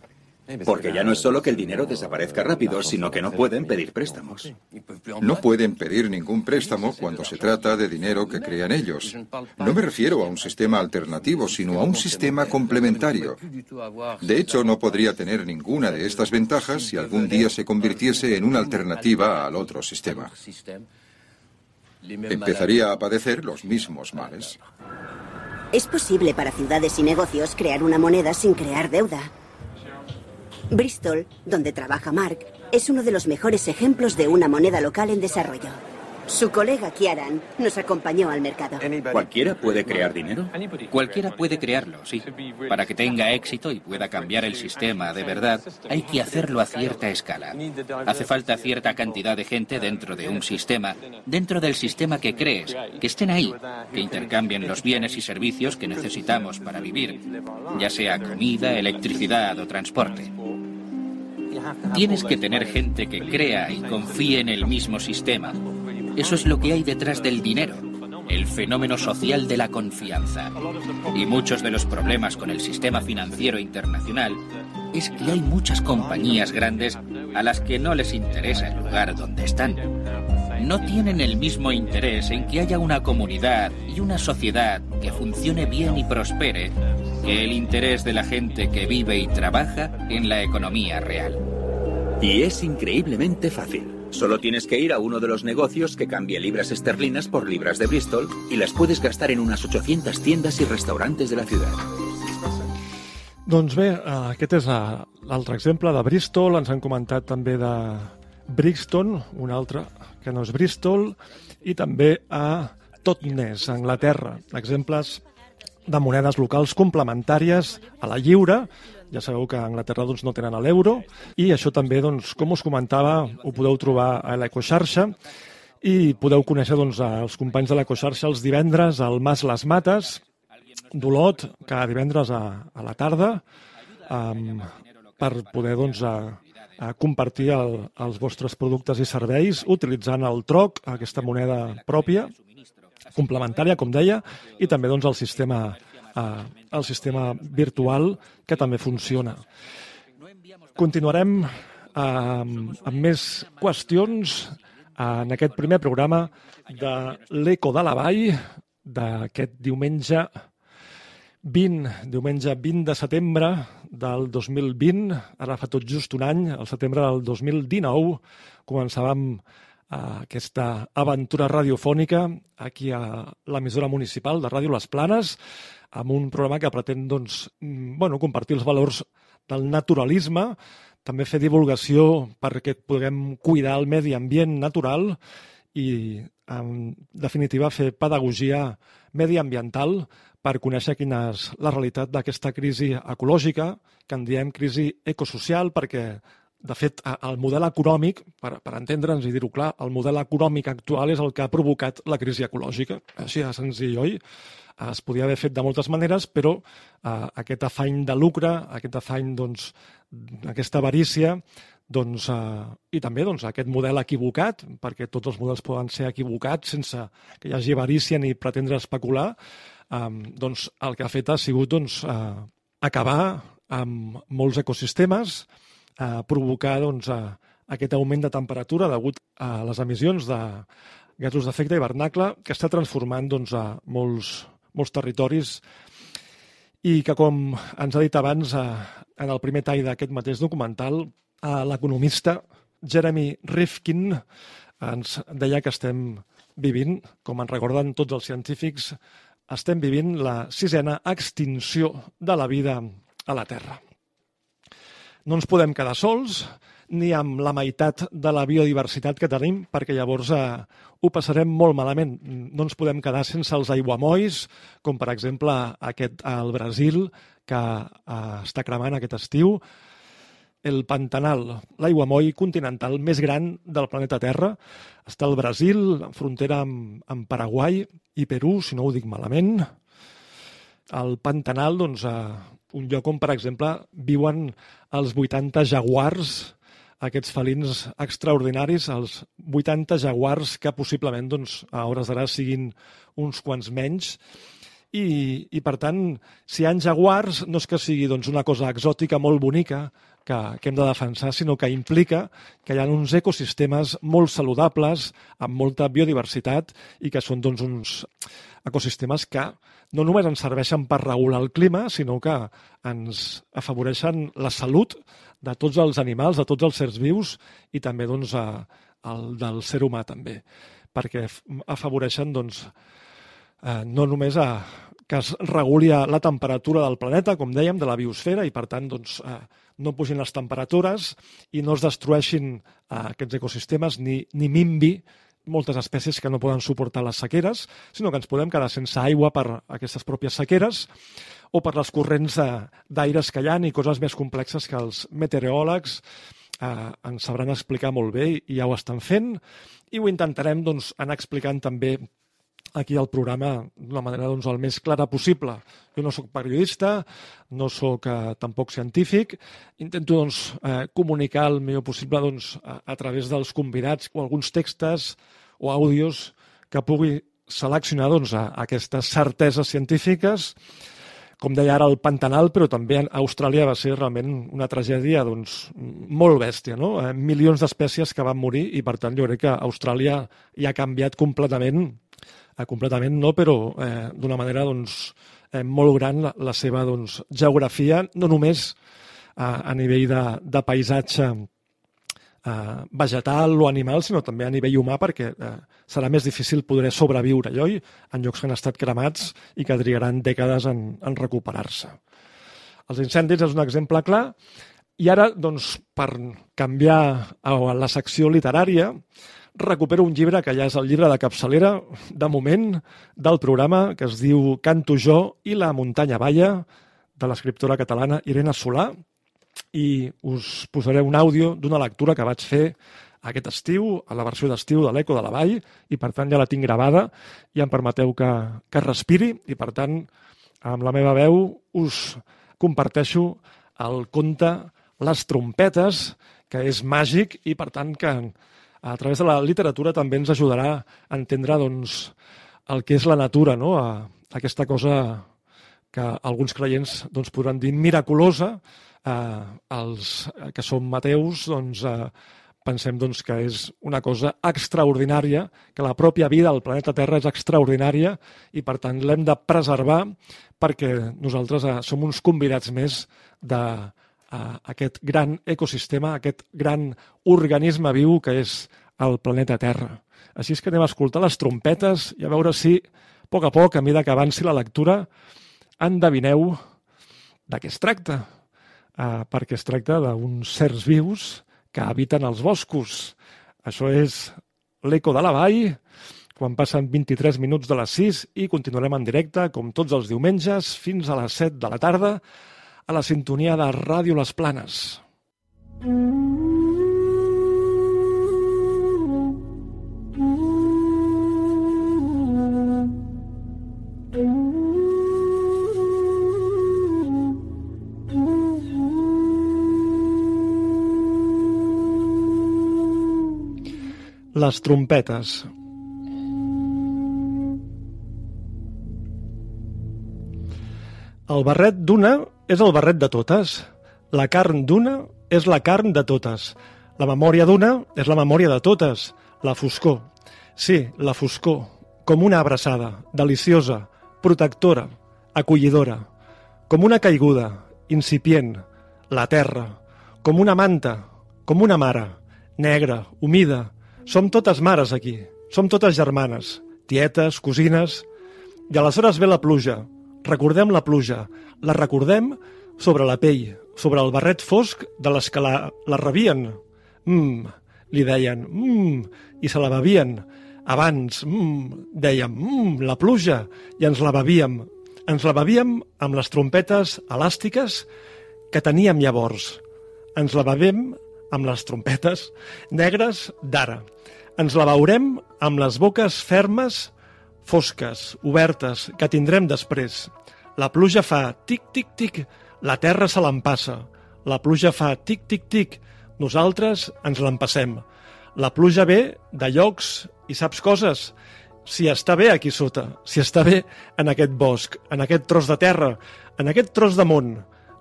Porque ya no es solo que el dinero desaparezca rápido, sino que no pueden pedir préstamos. No pueden pedir ningún préstamo cuando se trata de dinero que crean ellos. No me refiero a un sistema alternativo, sino a un sistema complementario. De hecho, no podría tener ninguna de estas ventajas si algún día se convirtiese en una alternativa al otro sistema. Empezaría a padecer los mismos males. Es posible para ciudades y negocios crear una moneda sin crear deuda. Bristol, donde trabaja Mark, es uno de los mejores ejemplos de una moneda local en desarrollo. Su colega Kiaran nos acompañó al mercado. ¿Cualquiera puede crear dinero? Cualquiera puede crearlo, sí. Para que tenga éxito y pueda cambiar el sistema de verdad, hay que hacerlo a cierta escala. Hace falta cierta cantidad de gente dentro de un sistema, dentro del sistema que crees, que estén ahí, que intercambien los bienes y servicios que necesitamos para vivir, ya sea comida, electricidad o transporte. Tienes que tener gente que crea y confíe en el mismo sistema. Eso es lo que hay detrás del dinero, el fenómeno social de la confianza. Y muchos de los problemas con el sistema financiero internacional es que hay muchas compañías grandes a las que no les interesa el lugar donde están. No tienen el mismo interés en que haya una comunidad y una sociedad que funcione bien y prospere que el interés de la gente que vive y trabaja en la economía real. Y es increíblemente fácil. Solo tienes que ir a uno de los negocios que cambie libras esterlinas por libras de Bristol y las puedes gastar en unas 800 tiendas y restaurantes de la ciudad. Doncs bé, eh, aquest és eh, l'altre exemple de Bristol, ens han comentat també de Brixton, un altre que no és Bristol, i també a Totnes, Anglaterra, exemples de monedes locals complementàries a la lliure, ja sabeu que a Anglaterra doncs, no tenen l'euro, i això també, doncs, com us comentava, ho podeu trobar a l'Ecoxarxa, i podeu conèixer doncs, els companys de l'Ecoxarxa els divendres al Mas Les Mates, d'Olot, cada divendres a, a la tarda, um, per poder doncs, a, a compartir el, els vostres productes i serveis utilitzant el troc, aquesta moneda pròpia, complementària, com deia, i també doncs, el sistema el sistema virtual que també funciona. Continuarem amb més qüestions en aquest primer programa de l'Eco de la Vall d'aquest diumenge 20, diumenge 20 de setembre del 2020, ara fa tot just un any, al setembre del 2019, començàvem aquesta aventura radiofònica aquí a l'emissora municipal de Ràdio Les Planes, amb un programa que pretén doncs, mm, bueno, compartir els valors del naturalisme, també fer divulgació perquè puguem cuidar el medi ambient natural i, en definitiva, fer pedagogia mediambiental per conèixer quina és la realitat d'aquesta crisi ecològica, que en diem crisi ecosocial, perquè, de fet, el model econòmic, per, per entendre'ns i dir-ho clar, el model econòmic actual és el que ha provocat la crisi ecològica. Així de senzill, oi? Es podia haver fet de moltes maneres, però eh, aquest afany de lucre, aquest afany, doncs, aquesta avarícia, doncs, eh, i també doncs, aquest model equivocat, perquè tots els models poden ser equivocats sense que hi hagi avarícia ni pretendre especular, eh, doncs el que ha fet ha sigut doncs, eh, acabar amb molts ecosistemes, eh, provocar doncs, eh, aquest augment de temperatura degut a les emissions de gasos d'efecte hivernacle que està transformant doncs, a molts, molts territoris i que, com ens ha dit abans eh, en el primer tall d'aquest mateix documental, eh, l'economista Jeremy Rifkin ens deia que estem vivint, com ens recorden tots els científics, estem vivint la sisena extinció de la vida a la Terra. No ens podem quedar sols, ni amb la meitat de la biodiversitat que tenim, perquè llavors eh, ho passarem molt malament. No ens podem quedar sense els aiguamolls, com per exemple aquest al Brasil, que eh, està cremant aquest estiu, el Pantanal, l'aiguamoll continental més gran del planeta Terra. Està al Brasil, en frontera amb, amb Paraguai i Perú, si no ho dic malament. Al Pantanal, doncs, eh, un lloc on, per exemple, viuen els 80 jaguars, aquests felins extraordinaris, els 80 jaguars que possiblement doncs, a hores d'ara siguin uns quants menys, i, i per tant, si hi ha jaguars, no és que sigui doncs, una cosa exòtica molt bonica que, que hem de defensar, sinó que implica que hi ha uns ecosistemes molt saludables, amb molta biodiversitat, i que són doncs, uns ecosistemes que no només ens serveixen per regular el clima, sinó que ens afavoreixen la salut de tots els animals, de tots els sers vius, i també doncs, a, el del ser humà també, perquè afavoreixen doncs, eh, no només a, que es reguli la temperatura del planeta, com dèiem, de la biosfera, i per tant doncs, eh, no pugin les temperatures i no es destrueixin eh, aquests ecosistemes ni, ni minvi moltes espècies que no poden suportar les sequeres, sinó que ens podem quedar sense aigua per aquestes pròpies sequeres o per les corrents d'aires que hi ha i coses més complexes que els meteoròlegs eh, ens sabran explicar molt bé i ja ho estan fent. I ho intentarem doncs, anar explicant també aquí al programa d'una manera doncs, el més clara possible. Jo no sóc periodista, no sóc eh, tampoc científic, intento doncs, eh, comunicar el millor possible doncs, a, a través dels convidats o alguns textos o àudios que pugui seleccionar doncs, a, a aquestes certeses científiques com deia ara, el Pantanal, però també a Austràlia va ser realment una tragèdia doncs, molt bèstia, no? Eh, milions d'espècies que van morir i, per tant, jo crec que Austràlia ja ha canviat completament eh, completament no, però eh, d'una manera doncs, eh, molt gran la, la seva doncs, geografia, no només eh, a nivell de, de paisatge eh, vegetal o animal, sinó també a nivell humà, perquè eh, serà més difícil poder sobreviure, oi? En llocs que han estat cremats i que trigaran dècades en, en recuperar-se. Els incendis és un exemple clar, i ara, doncs, per canviar a la secció literària, recupero un llibre que ja és el llibre de capçalera, de moment, del programa, que es diu Canto jo i la muntanya balla, de l'escriptora catalana Irene Solà, i us posaré un àudio d'una lectura que vaig fer aquest estiu, a la versió d'estiu de l'Eco de la Vall, i per tant ja la tinc gravada i em permeteu que, que respiri, i per tant, amb la meva veu, us comparteixo el conte Les trompetes, que és màgic i per tant que a través de la literatura també ens ajudarà a entendre doncs, el que és la natura, no? a, a aquesta cosa que alguns creients doncs, podran dir miraculosa, eh, els que som mateus doncs, eh, pensem doncs, que és una cosa extraordinària, que la pròpia vida al planeta Terra és extraordinària i, per tant, l'hem de preservar perquè nosaltres eh, som uns convidats més de, a aquest gran ecosistema, aquest gran organisme viu que és el planeta Terra. Així és que anem a escoltar les trompetes i a veure si, a poc a poc, a mesura que avanci la lectura, endevineu de què es tracta. eh, perquè es tracta d'uns certs vius que habiten els boscos. Això és l'Eco de la Vall, quan passen 23 minuts de les 6 i continuarem en directe, com tots els diumenges, fins a les 7 de la tarda, a la sintonia de Ràdio Les Planes. Les trompetes. El barret d'una és el barret de totes. La carn d'una és la carn de totes. La memòria d'una és la memòria de totes. La foscor. Sí, la foscor. Com una abraçada, deliciosa, protectora, acollidora. Com una caiguda, incipient, la terra. Com una manta, com una mare, negra, humida, som totes mares aquí, som totes germanes, tietes, cosines... I aleshores ve la pluja. Recordem la pluja. La recordem sobre la pell, sobre el barret fosc de les que la, la rebien. Mmm, li deien, mmm, i se la bevien. Abans, mmm, dèiem, mmm, la pluja, i ens la bevíem. Ens la bevíem amb les trompetes elàstiques que teníem llavors. Ens la bevem amb les trompetes negres d'ara. Ens la veurem amb les boques fermes, fosques, obertes, que tindrem després. La pluja fa tic-tic-tic, la terra se l'empassa. La pluja fa tic-tic-tic, nosaltres ens l'empassem. La pluja ve de llocs i saps coses. Si està bé aquí sota, si està bé en aquest bosc, en aquest tros de terra, en aquest tros de món.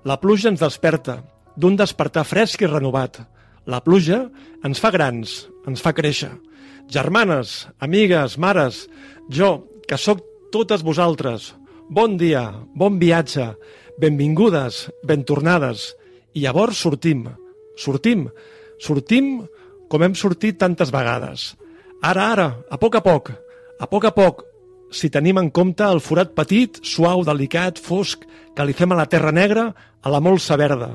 La pluja ens desperta, d'un despertar fresc i renovat. La pluja ens fa grans, ens fa créixer. Germanes, amigues, mares, jo, que sóc totes vosaltres, bon dia, bon viatge, benvingudes, ben tornades. I llavors sortim, sortim, sortim com hem sortit tantes vegades. Ara, ara, a poc a poc, a poc a poc, si tenim en compte el forat petit, suau, delicat, fosc, que li fem a la terra negra, a la molsa verda,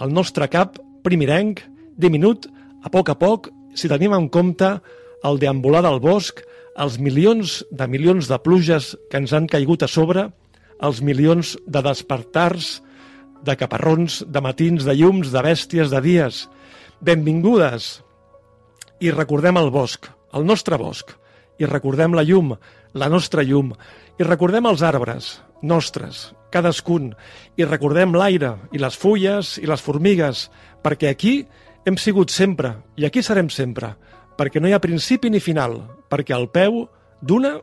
al nostre cap primirenc, diminut, a poc a poc, si tenim en compte el deambular del bosc, els milions de milions de pluges que ens han caigut a sobre, els milions de despertars, de caparrons, de matins, de llums, de bèsties, de dies. Benvingudes! I recordem el bosc, el nostre bosc, i recordem la llum, la nostra llum, i recordem els arbres, nostres, cadascun, i recordem l'aire, i les fulles, i les formigues, perquè aquí hem sigut sempre i aquí serem sempre, perquè no hi ha principi ni final, perquè el peu d'una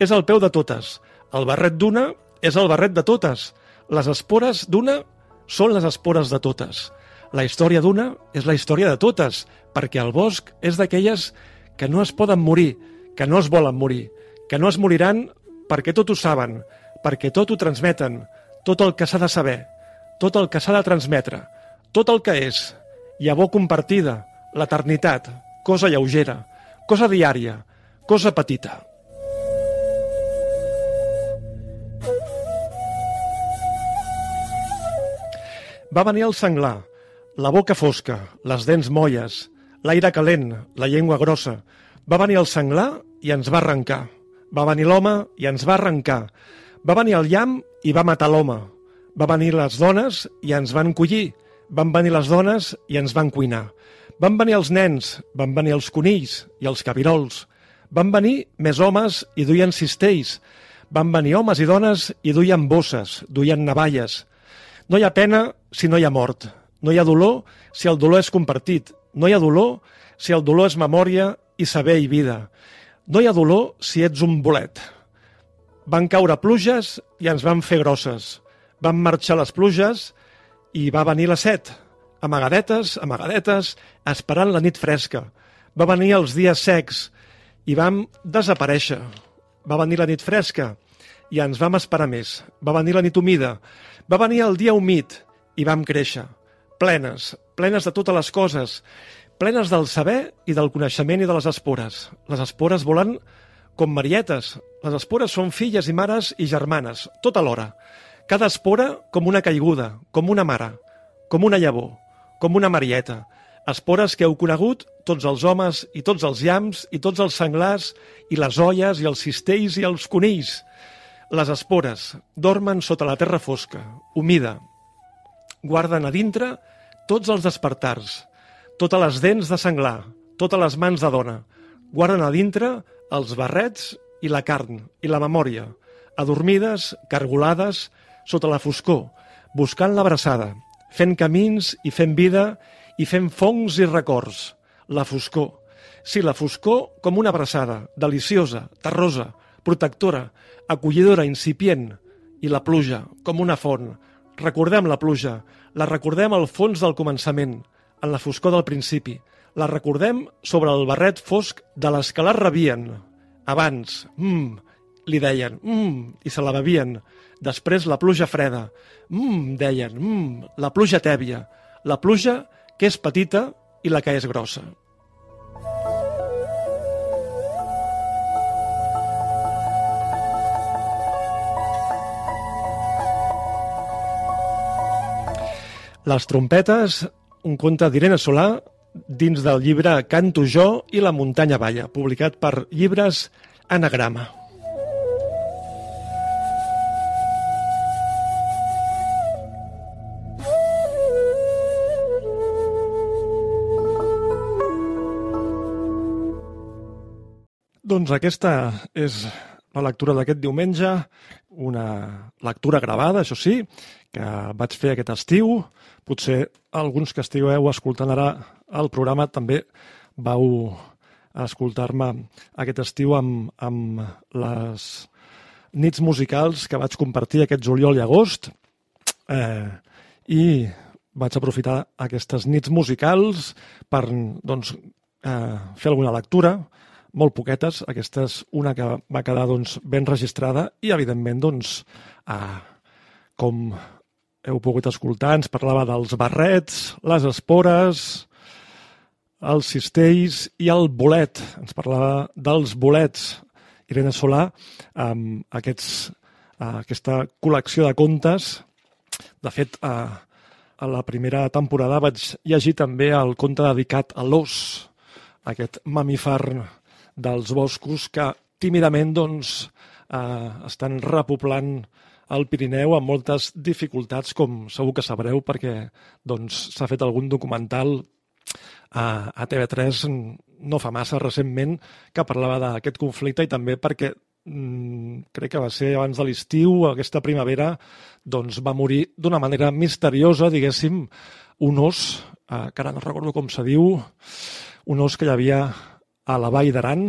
és el peu de totes, el barret d'una és el barret de totes, les espores d'una són les espores de totes, la història d'una és la història de totes, perquè el bosc és d'aquelles que no es poden morir, que no es volen morir, que no es moriran perquè tot ho saben, perquè tot ho transmeten, tot el que s'ha de saber, tot el que s'ha de transmetre, tot el que és, llavor compartida, l'eternitat, cosa lleugera, cosa diària, cosa petita. Va venir el senglar, la boca fosca, les dents molles, l'aire calent, la llengua grossa. Va venir el senglar i ens va arrencar. Va venir l'home i ens va arrencar. Va venir el llamp i va matar l'home. Va venir les dones i ens van collir van venir les dones i ens van cuinar. Van venir els nens, van venir els conills i els cabirols. Van venir més homes i duien cistells. Van venir homes i dones i duien bosses, duien navalles. No hi ha pena si no hi ha mort. No hi ha dolor si el dolor és compartit. No hi ha dolor si el dolor és memòria i saber i vida. No hi ha dolor si ets un bolet. Van caure pluges i ens van fer grosses. Van marxar les pluges i va venir la set, amagadetes, amagadetes, esperant la nit fresca. Va venir els dies secs i vam desaparèixer. Va venir la nit fresca i ens vam esperar més. Va venir la nit humida. Va venir el dia humit i vam créixer. Plenes, plenes de totes les coses, plenes del saber i del coneixement i de les espores. Les espores volen com marietes. Les espores són filles i mares i germanes, tot alhora. Cada espora com una caiguda, com una mare, com una llavor, com una marieta, espores que heu conegut tots els homes i tots els llams i tots els senglars i les olles i els cistells i els conills. Les espores dormen sota la terra fosca, humida. Guarden a dintre tots els despertars, totes les dents de senglar, totes les mans de dona. Guarden a dintre els barrets i la carn i la memòria, adormides, cargolades, sota la foscor, buscant l'abraçada, fent camins i fent vida i fent fongs i records. La foscor. Sí, la foscor com una abraçada, deliciosa, terrosa, protectora, acollidora, incipient. I la pluja, com una font. Recordem la pluja, la recordem al fons del començament, en la foscor del principi. La recordem sobre el barret fosc de les que la rebien. Abans, mmm, li deien, mmm, i se la bevien. Després la pluja freda. Mmm, deien, mmm, la pluja tèbia. La pluja que és petita i la que és grossa. Les trompetes, un conte d'Irene Solà dins del llibre Canto jo i la muntanya balla, publicat per Llibres Anagrama. Doncs aquesta és la lectura d'aquest diumenge, una lectura gravada, això sí, que vaig fer aquest estiu. Potser alguns que estigueu escoltant ara el programa també vau escoltar-me aquest estiu amb, amb les nits musicals que vaig compartir aquest juliol i agost eh, i vaig aprofitar aquestes nits musicals per doncs, eh, fer alguna lectura, molt poquetes, aquesta és una que va quedar doncs, ben registrada i, evidentment, doncs, eh, com heu pogut escoltar, ens parlava dels barrets, les espores, els cistells i el bolet. Ens parlava dels bolets. Irene Solà, amb aquests, eh, aquesta col·lecció de contes. De fet, eh, a la primera temporada vaig llegir també el conte dedicat a l'os, aquest mamífer dels boscos que tímidament doncs, eh, estan repoblant el Pirineu amb moltes dificultats, com segur que sabreu, perquè doncs, s'ha fet algun documental a, a TV3 no fa massa recentment que parlava d'aquest conflicte i també perquè mm, crec que va ser abans de l'estiu, aquesta primavera, doncs va morir d'una manera misteriosa, diguéssim, un os, eh, que ara no recordo com se diu, un os que hi havia a la Vall d'Aran,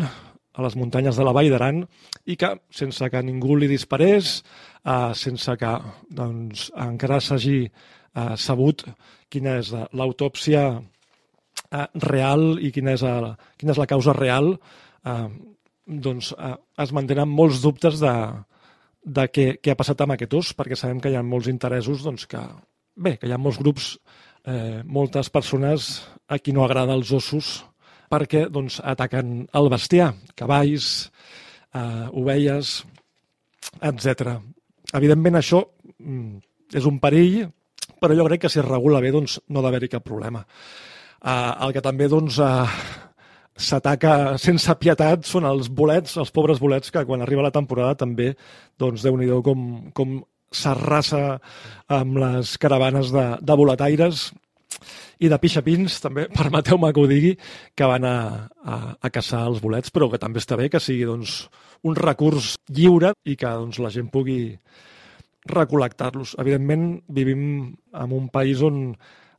a les muntanyes de la Vall d'Aran, i que, sense que ningú li disparés, eh, sense que doncs, encara s'hagi eh, sabut quina és l'autòpsia eh, real i quina és, la, quina és la causa real, eh, doncs eh, es mantenen molts dubtes de, de què, què ha passat amb aquest os, perquè sabem que hi ha molts interessos doncs, que, bé, que hi ha molts grups, eh, moltes persones a qui no agrada els ossos, perquè doncs, ataquen el bestiar, cavalls, eh, ovelles, etc. Evidentment això mm, és un perill, però jo crec que si es regula bé doncs, no ha d'haver-hi cap problema. Eh, el que també doncs, eh, s'ataca sense pietat són els bolets, els pobres bolets, que quan arriba la temporada també, doncs, déu nhi com, com s'arrasa amb les caravanes de, de boletaires i de pixapins, també, *laughs* permeteu-me que ho digui, que van a, a, a caçar els bolets, però que també està bé que sigui doncs, un recurs lliure i que doncs, la gent pugui recol·lectar-los. Evidentment, vivim en un país on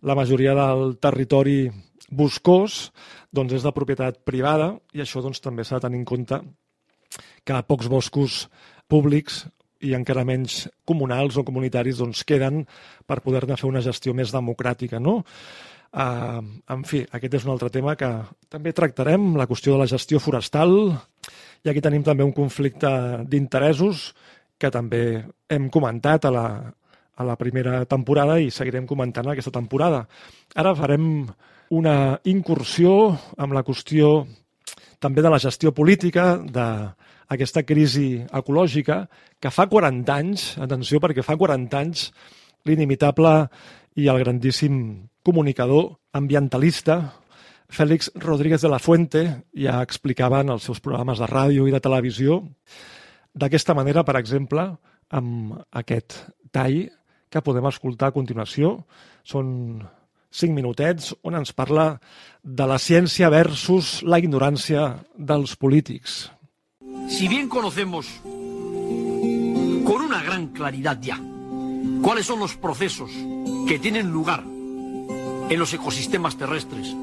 la majoria del territori boscós doncs, és de propietat privada i això doncs, també s'ha de tenir en compte que pocs boscos públics i encara menys comunals o comunitaris doncs, queden per poder-ne fer una gestió més democràtica. No? Uh, en fi, aquest és un altre tema que també tractarem, la qüestió de la gestió forestal, i aquí tenim també un conflicte d'interessos que també hem comentat a la, a la primera temporada i seguirem comentant aquesta temporada. Ara farem una incursió amb la qüestió també de la gestió política, d'aquesta crisi ecològica, que fa 40 anys, atenció, perquè fa 40 anys l'inimitable i el grandíssim comunicador ambientalista Fèlix Rodríguez de la Fuente ja explicava en els seus programes de ràdio i de televisió d'aquesta manera, per exemple, amb aquest tall que podem escoltar a continuació. Són cinc minutets on ens parla de la ciència versus la ignorància dels polítics. Si bien conocemos con una gran claridad ya cuáles son los procesos que tienen lugar en los ecosistemas terrestres,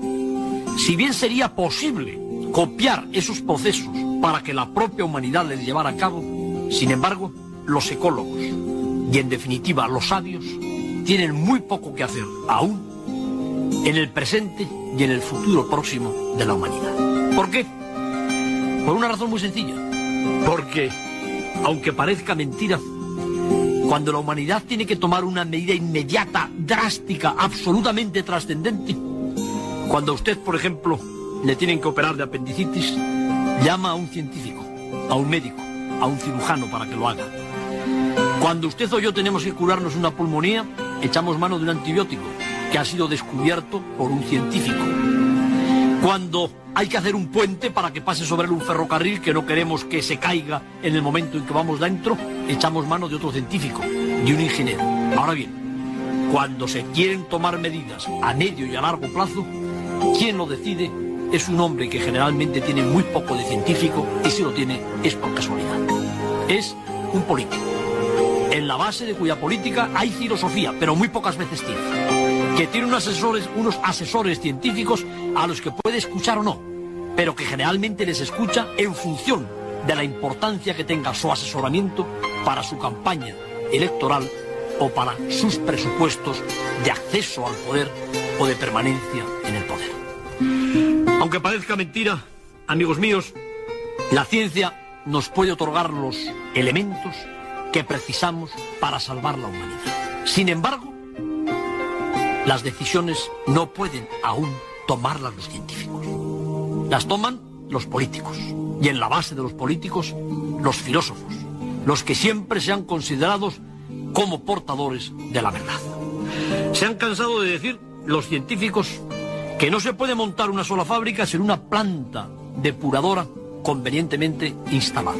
si bien sería posible copiar esos procesos para que la propia humanidad les llevara a cabo, sin embargo, los ecólogos y en definitiva los sabios tienen muy poco que hacer aún en el presente y en el futuro próximo de la humanidad. ¿Por qué? Por una razón muy sencilla. Porque, aunque parezca mentira, cuando la humanidad tiene que tomar una medida inmediata, drástica, absolutamente trascendente, cuando a usted, por ejemplo, le tienen que operar de apendicitis, llama a un científico, a un médico, a un cirujano para que lo haga. Cuando usted o yo tenemos que curarnos una pulmonía, echamos mano de un antibiótico que ha sido descubierto por un científico. Cuando hay que hacer un puente para que pase sobre él un ferrocarril que no queremos que se caiga en el momento en que vamos dentro, echamos mano de otro científico, de un ingeniero. Ahora bien, cuando se quieren tomar medidas a medio y a largo plazo, quien lo decide es un hombre que generalmente tiene muy poco de científico y si lo tiene es por casualidad. Es un político. En la base de cuya política hay filosofía, pero muy pocas veces tiene. Que tiene unos asesores, unos asesores científicos a los que puede escuchar o no, pero que generalmente les escucha en función de la importancia que tenga su asesoramiento para su campaña electoral o para sus presupuestos de acceso al poder o de permanencia en el poder. Aunque parezca mentira, amigos míos, la ciencia nos puede otorgar los elementos que precisamos para salvar la humanidad. Sin embargo, las decisiones no pueden aún tomarlas los científicos. Las toman los políticos. Y en la base de los políticos, los filósofos, los que siempre se han considerado como portadores de la verdad. Se han cansado de decir los científicos que no se puede montar una sola fábrica sin una planta depuradora convenientemente instalada.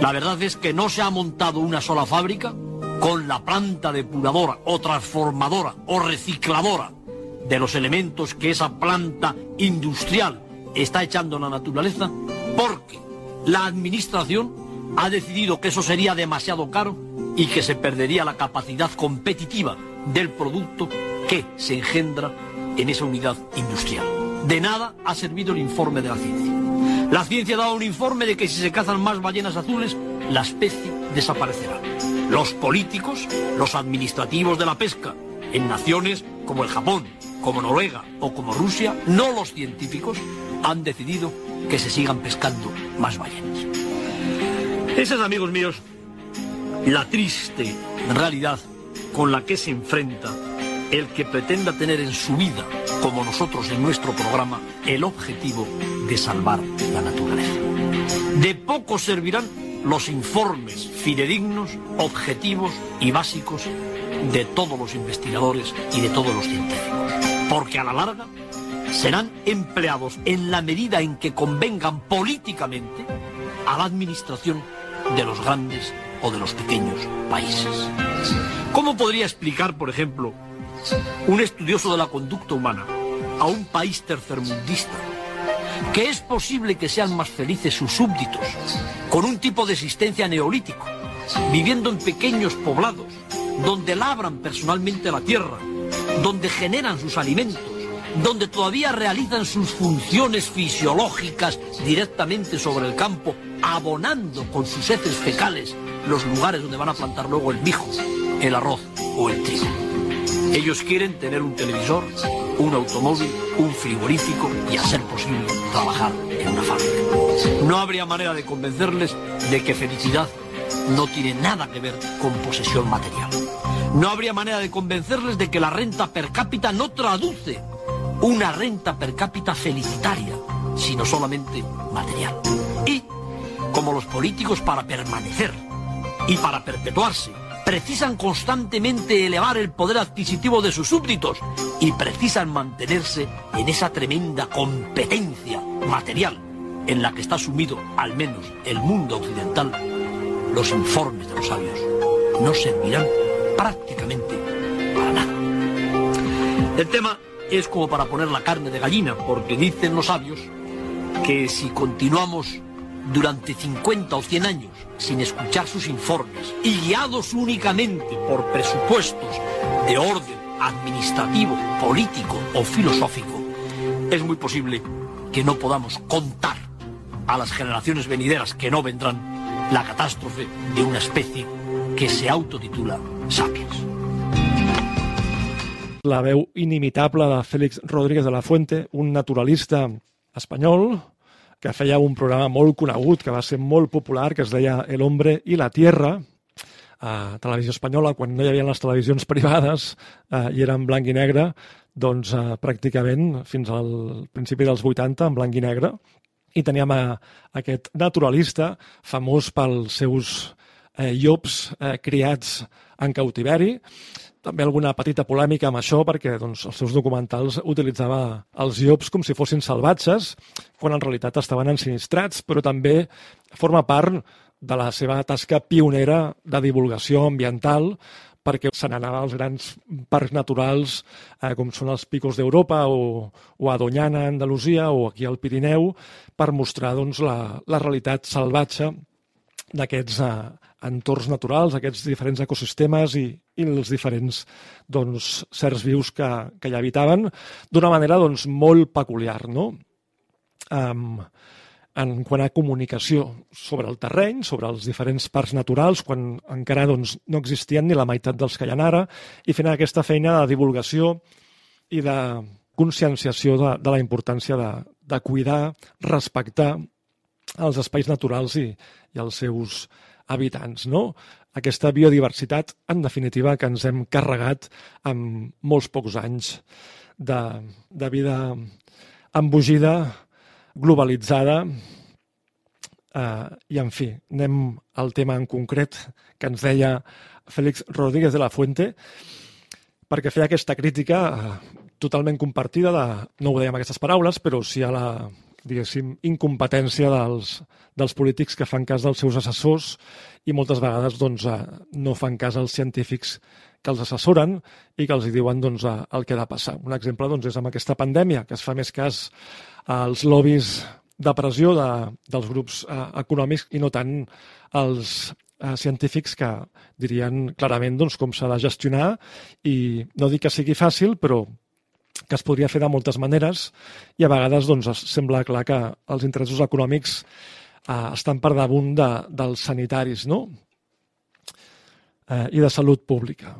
La verdad es que no se ha montado una sola fábrica con la planta depuradora o transformadora o recicladora de los elementos que esa planta industrial está echando a la naturaleza porque la administración ha decidido que eso sería demasiado caro y que se perdería la capacidad competitiva del producto que se engendra en esa unidad industrial. De nada ha servido el informe de la ciencia. La ciencia ha dado un informe de que si se cazan más ballenas azules, la especie desaparecerá. Los políticos, los administrativos de la pesca, en naciones como el Japón, como Noruega o como Rusia, no los científicos, han decidido que se sigan pescando más ballenas. Esa es, amigos míos, la triste realidad con la que se enfrenta el que pretenda tener en su vida, como nosotros en nuestro programa, el objetivo de salvar la naturaleza. De poco servirán los informes fidedignos, objetivos y básicos de todos los investigadores y de todos los científicos. Porque a la larga serán empleados en la medida en que convengan políticamente a la administración de los grandes o de los pequeños países. ¿Cómo podría explicar, por ejemplo, un estudioso de la conducta humana a un país tercermundista que es posible que sean más felices sus súbditos con un tipo de existencia neolítico, viviendo en pequeños poblados, donde labran personalmente la tierra, donde generan sus alimentos, donde todavía realizan sus funciones fisiológicas directamente sobre el campo, abonando con sus heces fecales los lugares donde van a plantar luego el mijo, el arroz o el trigo. Ellos quieren tener un televisor, un automóvil, un frigorífico y, a ser posible, trabajar en una fábrica. No habría manera de convencerles de que felicidad no tiene nada que ver con posesión material. No habría manera de convencerles de que la renta per cápita no traduce una renta per cápita felicitaria, sino solamente material. Y, como los políticos para permanecer y para perpetuarse precisan constantemente elevar el poder adquisitivo de sus súbditos y precisan mantenerse en esa tremenda competencia material en la que está sumido, al menos el mundo occidental, los informes de los sabios no servirán prácticamente para nada. El tema es como para poner la carne de gallina, porque dicen los sabios que si continuamos durante 50 o 100 años sin escuchar sus informes y guiados únicamente por presupuestos de orden administrativo, político o filosófico, es muy posible que no podamos contar a las generaciones venideras que no vendrán la catástrofe de una especie que se autotitula Sapiens. La inimitable Félix Rodríguez de la Fuente, un naturalista espanyol que feia un programa molt conegut, que va ser molt popular, que es deia El hombre i la tierra, a Televisió Espanyola, quan no hi havia les televisions *laughs* privades eh, i era en blanc i negre, doncs eh, pràcticament fins al principi dels 80 en blanc i negre, i teníem a, a aquest naturalista famós pels seus eh, llops eh, criats en cautiveri, també alguna petita polèmica amb això perquè doncs, els seus documentals utilitzava els llops com si fossin salvatges, quan en realitat estaven ensinistrats, però també forma part de la seva tasca pionera de divulgació ambiental perquè se n'anava als grans parcs naturals eh, com són els Picos d'Europa o, o a Doñana, Andalusia, o aquí al Pirineu, per mostrar doncs, la, la realitat salvatge d'aquests eh, entorns naturals, aquests diferents ecosistemes i, i els diferents doncs, certs vius que, que hi habitaven d'una manera doncs, molt peculiar. No? Um, en quant a comunicació sobre el terreny, sobre els diferents parcs naturals, quan encara doncs, no existien ni la meitat dels que hi ha ara, i fent aquesta feina de divulgació i de conscienciació de, de la importància de, de cuidar, respectar els espais naturals i, i els seus habitants. No? Aquesta biodiversitat, en definitiva, que ens hem carregat amb molts pocs anys de, de vida embogida, globalitzada, eh, i en fi, anem al tema en concret que ens deia Félix Rodríguez de la Fuente, perquè feia aquesta crítica eh, totalment compartida de, no ho dèiem aquestes paraules, però sí a la, diguéssim, incompetència dels, dels polítics que fan cas dels seus assessors i moltes vegades doncs, eh, no fan cas als científics que els assessoren i que els diuen doncs, el que ha de passar. Un exemple doncs, és amb aquesta pandèmia, que es fa més cas als lobbies de pressió de, dels grups eh, econòmics i no tant els eh, científics que dirien clarament doncs, com s'ha de gestionar i no dic que sigui fàcil, però que es podria fer de moltes maneres i a vegades doncs, sembla clar que els interessos econòmics eh, estan per damunt de, dels sanitaris no? eh, i de salut pública.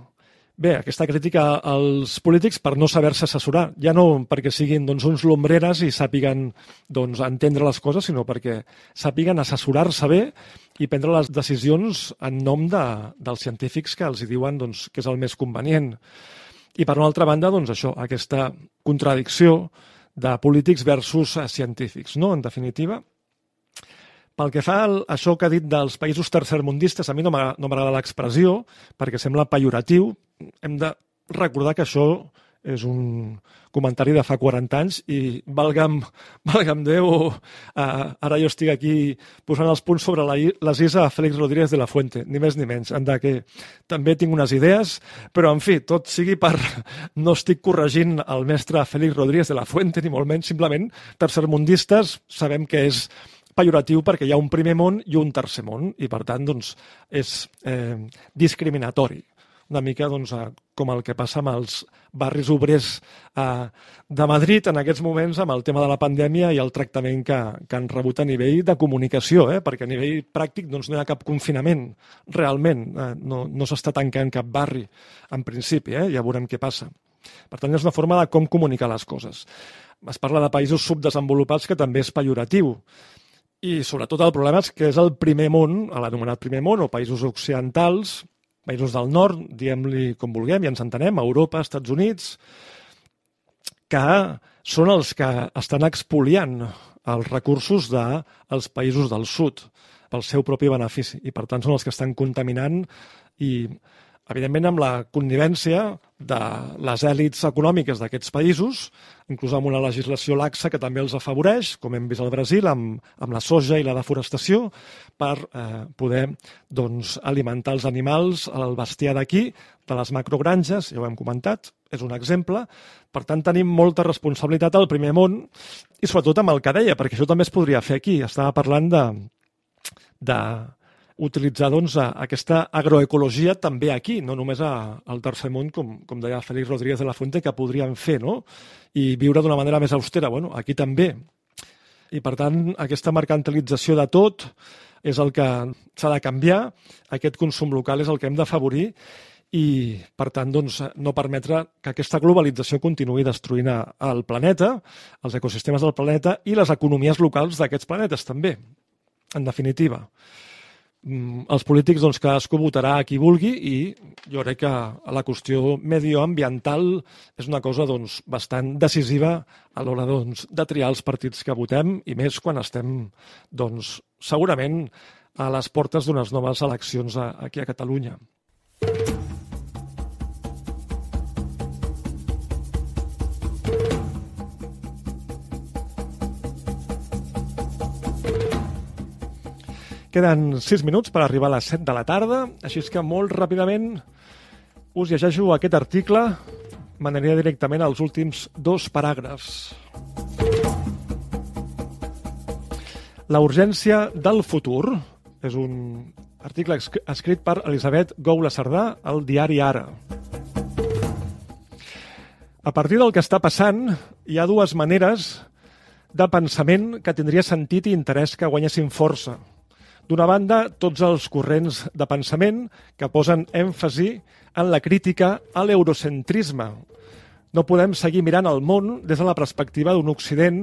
Bé, aquesta crítica als polítics per no saber-se assessorar, ja no perquè siguin doncs, uns lombreres i sàpiguen doncs, entendre les coses, sinó perquè sàpiguen assessorar-se bé i prendre les decisions en nom de, dels científics que els diuen doncs, que és el més convenient. I per una altra banda, doncs, això, aquesta contradicció de polítics versus científics, no? en definitiva. Pel que fa a això que ha dit dels països tercermundistes, a mi no m'agrada l'expressió, perquè sembla pejoratiu, hem de recordar que això és un comentari de fa 40 anys i valga'm, valga'm Déu, eh, ara jo estic aquí posant els punts sobre la, les is a Félix Rodríguez de la Fuente, ni més ni menys, en que també tinc unes idees, però en fi, tot sigui per... *laughs* No estic corregint el mestre Félix Rodríguez de la Fuente, ni molt menys, simplement tercermundistes sabem que és pejoratiu perquè hi ha un primer món i un tercer món i per tant doncs, és eh, discriminatori una mica doncs, com el que passa amb els barris obrers eh, de Madrid en aquests moments amb el tema de la pandèmia i el tractament que, que han rebut a nivell de comunicació, eh? perquè a nivell pràctic doncs, no hi ha cap confinament realment, eh? no, no s'està tancant cap barri en principi, eh? ja veurem què passa. Per tant, és una forma de com comunicar les coses. Es parla de països subdesenvolupats que també és pejoratiu. I sobretot el problema és que és el primer món, l'anomenat primer món, o països occidentals, països del nord, diem-li com vulguem, ja ens entenem, Europa, Estats Units, que són els que estan expoliant els recursos dels països del sud. pel seu propi benefici i per tant són els que estan contaminant i evidentment amb la connivència de les èlits econòmiques d'aquests països, inclús amb una legislació laxa que també els afavoreix, com hem vist al Brasil, amb, amb la soja i la deforestació, per eh, poder doncs, alimentar els animals, el bestiar d'aquí, de les macrogranges, ja ho hem comentat, és un exemple. Per tant, tenim molta responsabilitat al primer món i sobretot amb el que deia, perquè això també es podria fer aquí. Estava parlant de, de utilitzar doncs, aquesta agroecologia també aquí, no només a, al tercer món, com, com deia Félix Rodríguez de la Fuente, que podríem fer, no? I viure d'una manera més austera. Bueno, aquí també. I, per tant, aquesta mercantilització de tot és el que s'ha de canviar, aquest consum local és el que hem d'afavorir i, per tant, doncs, no permetre que aquesta globalització continuï destruint el planeta, els ecosistemes del planeta i les economies locals d'aquests planetes també, en definitiva. Mm, els polítics doncs, cadascú votarà qui vulgui i jo crec que la qüestió medioambiental és una cosa doncs, bastant decisiva a l'hora doncs, de triar els partits que votem i més quan estem doncs, segurament a les portes d'unes noves eleccions aquí a Catalunya. Queden 6 minuts per arribar a les 7 de la tarda, així és que molt ràpidament us llegeixo aquest article, m'aniria directament als últims dos paràgrafs. La urgència del futur és un article escrit per Elisabet Goula Cerdà al diari Ara. A partir del que està passant, hi ha dues maneres de pensament que tindria sentit i interès que guanyessin força – D'una banda, tots els corrents de pensament que posen èmfasi en la crítica a l'eurocentrisme. No podem seguir mirant el món des de la perspectiva d'un Occident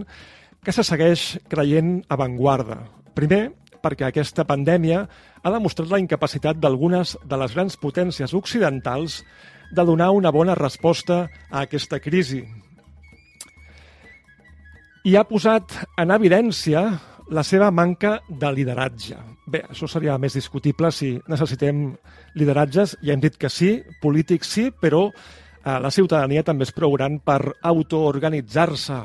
que se segueix creient avantguarda. Primer, perquè aquesta pandèmia ha demostrat la incapacitat d'algunes de les grans potències occidentals de donar una bona resposta a aquesta crisi. I ha posat en evidència la seva manca de lideratge. Bé, això seria més discutible si necessitem lideratges. Ja hem dit que sí, polítics sí, però eh, la ciutadania també és prou gran per autoorganitzar-se.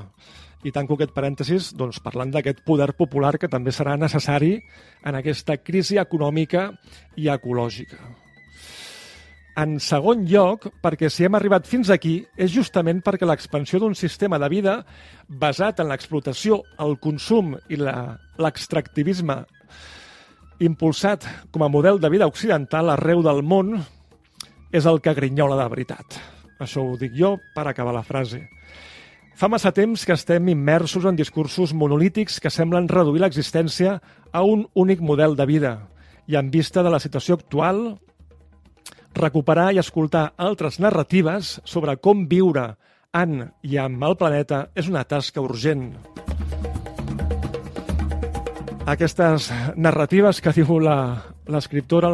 I tanco aquest parèntesis doncs, parlant d'aquest poder popular que també serà necessari en aquesta crisi econòmica i ecològica. En segon lloc, perquè si hem arribat fins aquí és justament perquè l'expansió d'un sistema de vida basat en l'explotació, el consum i l'extractivisme impulsat com a model de vida occidental arreu del món és el que grinyola de veritat. Això ho dic jo per acabar la frase. Fa massa temps que estem immersos en discursos monolítics que semblen reduir l'existència a un únic model de vida i en vista de la situació actual recuperar i escoltar altres narratives sobre com viure en i amb el planeta és una tasca urgent. Aquestes narratives que diu l'escriptora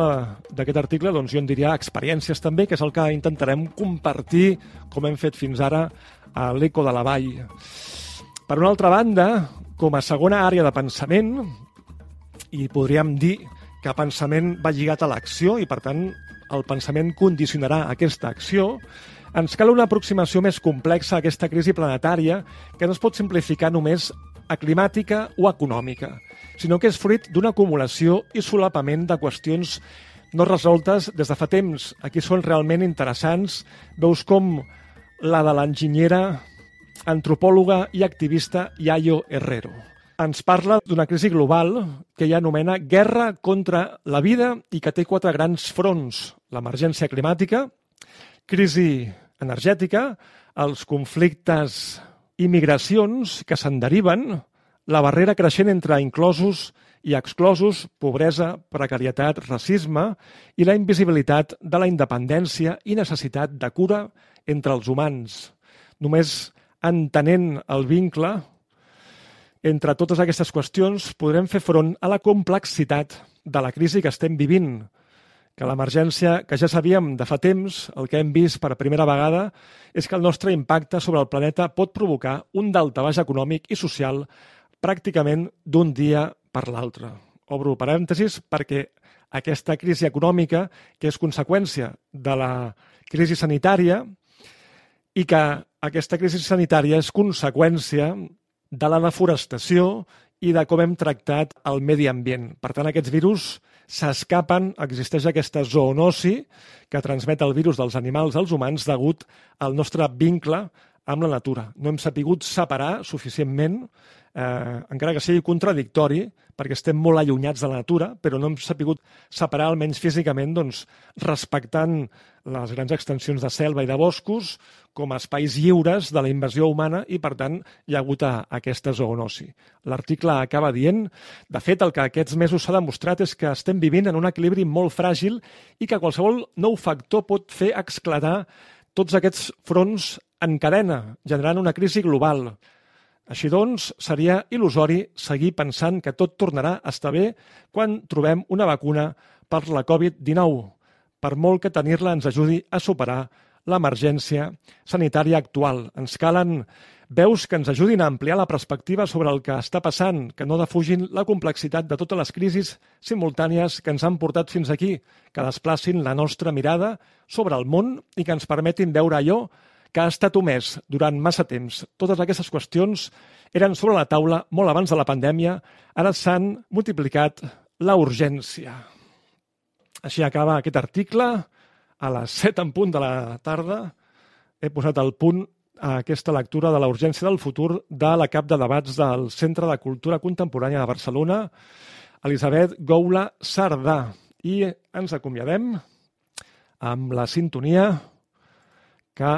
d'aquest article, doncs jo en diria experiències també, que és el que intentarem compartir, com hem fet fins ara, a l'Eco de la Vall. Per una altra banda, com a segona àrea de pensament, i podríem dir que pensament va lligat a l'acció i, per tant, el pensament condicionarà aquesta acció, ens cal una aproximació més complexa a aquesta crisi planetària que no es pot simplificar només a climàtica o econòmica, sinó que és fruit d'una acumulació i solapament de qüestions no resoltes des de fa temps. Aquí són realment interessants. Veus com la de l'enginyera, antropòloga i activista Yayo Herrero ens parla d'una crisi global que ella anomena guerra contra la vida i que té quatre grans fronts. L'emergència climàtica, crisi energètica, els conflictes i migracions que se'n deriven, la barrera creixent entre inclosos i exclosos, pobresa, precarietat, racisme i la invisibilitat de la independència i necessitat de cura entre els humans. Només entenent el vincle entre totes aquestes qüestions podrem fer front a la complexitat de la crisi que estem vivint, que l'emergència que ja sabíem de fa temps, el que hem vist per primera vegada, és que el nostre impacte sobre el planeta pot provocar un daltabaix econòmic i social pràcticament d'un dia per l'altre. obro parèntesis, perquè aquesta crisi econòmica, que és conseqüència de la crisi sanitària, i que aquesta crisi sanitària és conseqüència de la deforestació i de com hem tractat el medi ambient. Per tant, aquests virus s'escapen, existeix aquesta zoonosi que transmet el virus dels animals als humans degut al nostre vincle amb la natura. No hem sapigut separar suficientment eh, encara que sigui contradictori, perquè estem molt allunyats de la natura, però no hem sapigut separar, almenys físicament, doncs, respectant les grans extensions de selva i de boscos com a espais lliures de la invasió humana i, per tant, hi ha hagut aquesta zoonosi. L'article acaba dient, de fet, el que aquests mesos s'ha demostrat és que estem vivint en un equilibri molt fràgil i que qualsevol nou factor pot fer esclatar tots aquests fronts en cadena, generant una crisi global, així doncs, seria il·lusori seguir pensant que tot tornarà a estar bé quan trobem una vacuna per la Covid-19, per molt que tenir-la ens ajudi a superar l'emergència sanitària actual. Ens calen veus que ens ajudin a ampliar la perspectiva sobre el que està passant, que no defugin la complexitat de totes les crisis simultànies que ens han portat fins aquí, que desplacin la nostra mirada sobre el món i que ens permetin veure allò que ha estat omès durant massa temps. Totes aquestes qüestions eren sobre la taula molt abans de la pandèmia, ara s'han multiplicat la urgència. Així acaba aquest article. A les 7 en punt de la tarda he posat al punt a aquesta lectura de la urgència del futur de la cap de debats del Centre de Cultura Contemporània de Barcelona, Elisabet Goula Sardà. I ens acomiadem amb la sintonia que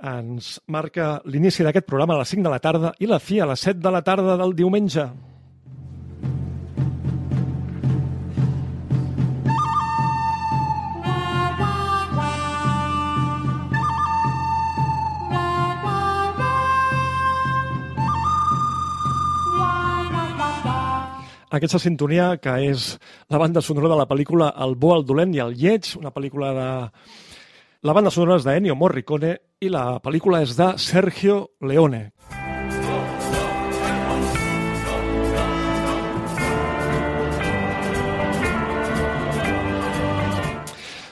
ens marca l'inici d'aquest programa a les 5 de la tarda i la fi a les 7 de la tarda del diumenge. Aquesta sintonia que és la banda sonora de la pel·lícula El bo, el dolent i el lleig, una pel·lícula de la banda sonora és d'Ennio Morricone i la pel·lícula és de Sergio Leone.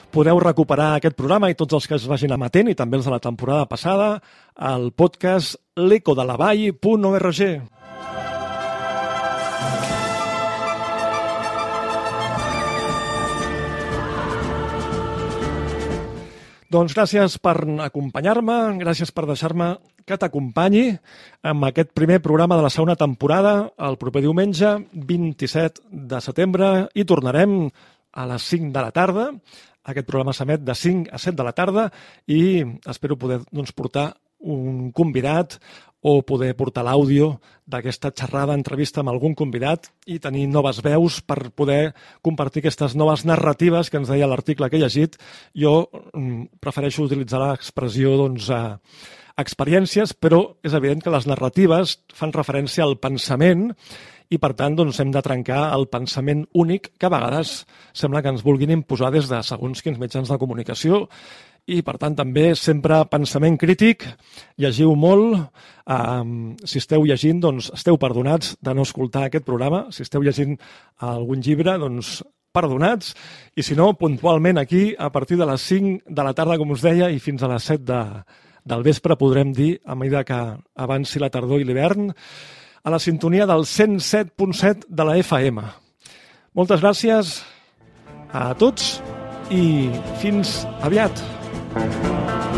Podeu recuperar aquest programa i tots els que es vagin amatent i també els de la temporada passada al podcast l'ecodelavall.org. Doncs gràcies per acompanyar-me, gràcies per deixar-me que t'acompanyi amb aquest primer programa de la segona temporada, el proper diumenge, 27 de setembre, i tornarem a les 5 de la tarda. Aquest programa s'emet de 5 a 7 de la tarda i espero poder doncs, portar un convidat o poder portar l'àudio d'aquesta xerrada, entrevista amb algun convidat i tenir noves veus per poder compartir aquestes noves narratives que ens deia l'article que he llegit. Jo mm, prefereixo utilitzar l'expressió doncs, a experiències, però és evident que les narratives fan referència al pensament i, per tant, doncs, hem de trencar el pensament únic que a vegades sembla que ens vulguin imposar des de segons quins mitjans de comunicació i, per tant, també sempre pensament crític, llegiu molt, um, si esteu llegint, doncs esteu perdonats de no escoltar aquest programa, si esteu llegint algun llibre, doncs perdonats, i si no, puntualment aquí, a partir de les 5 de la tarda, com us deia, i fins a les 7 de, del vespre, podrem dir, a mesura que avanci la tardor i l'hivern, a la sintonia del 107.7 de la FM. Moltes gràcies a tots i fins aviat. Thank you.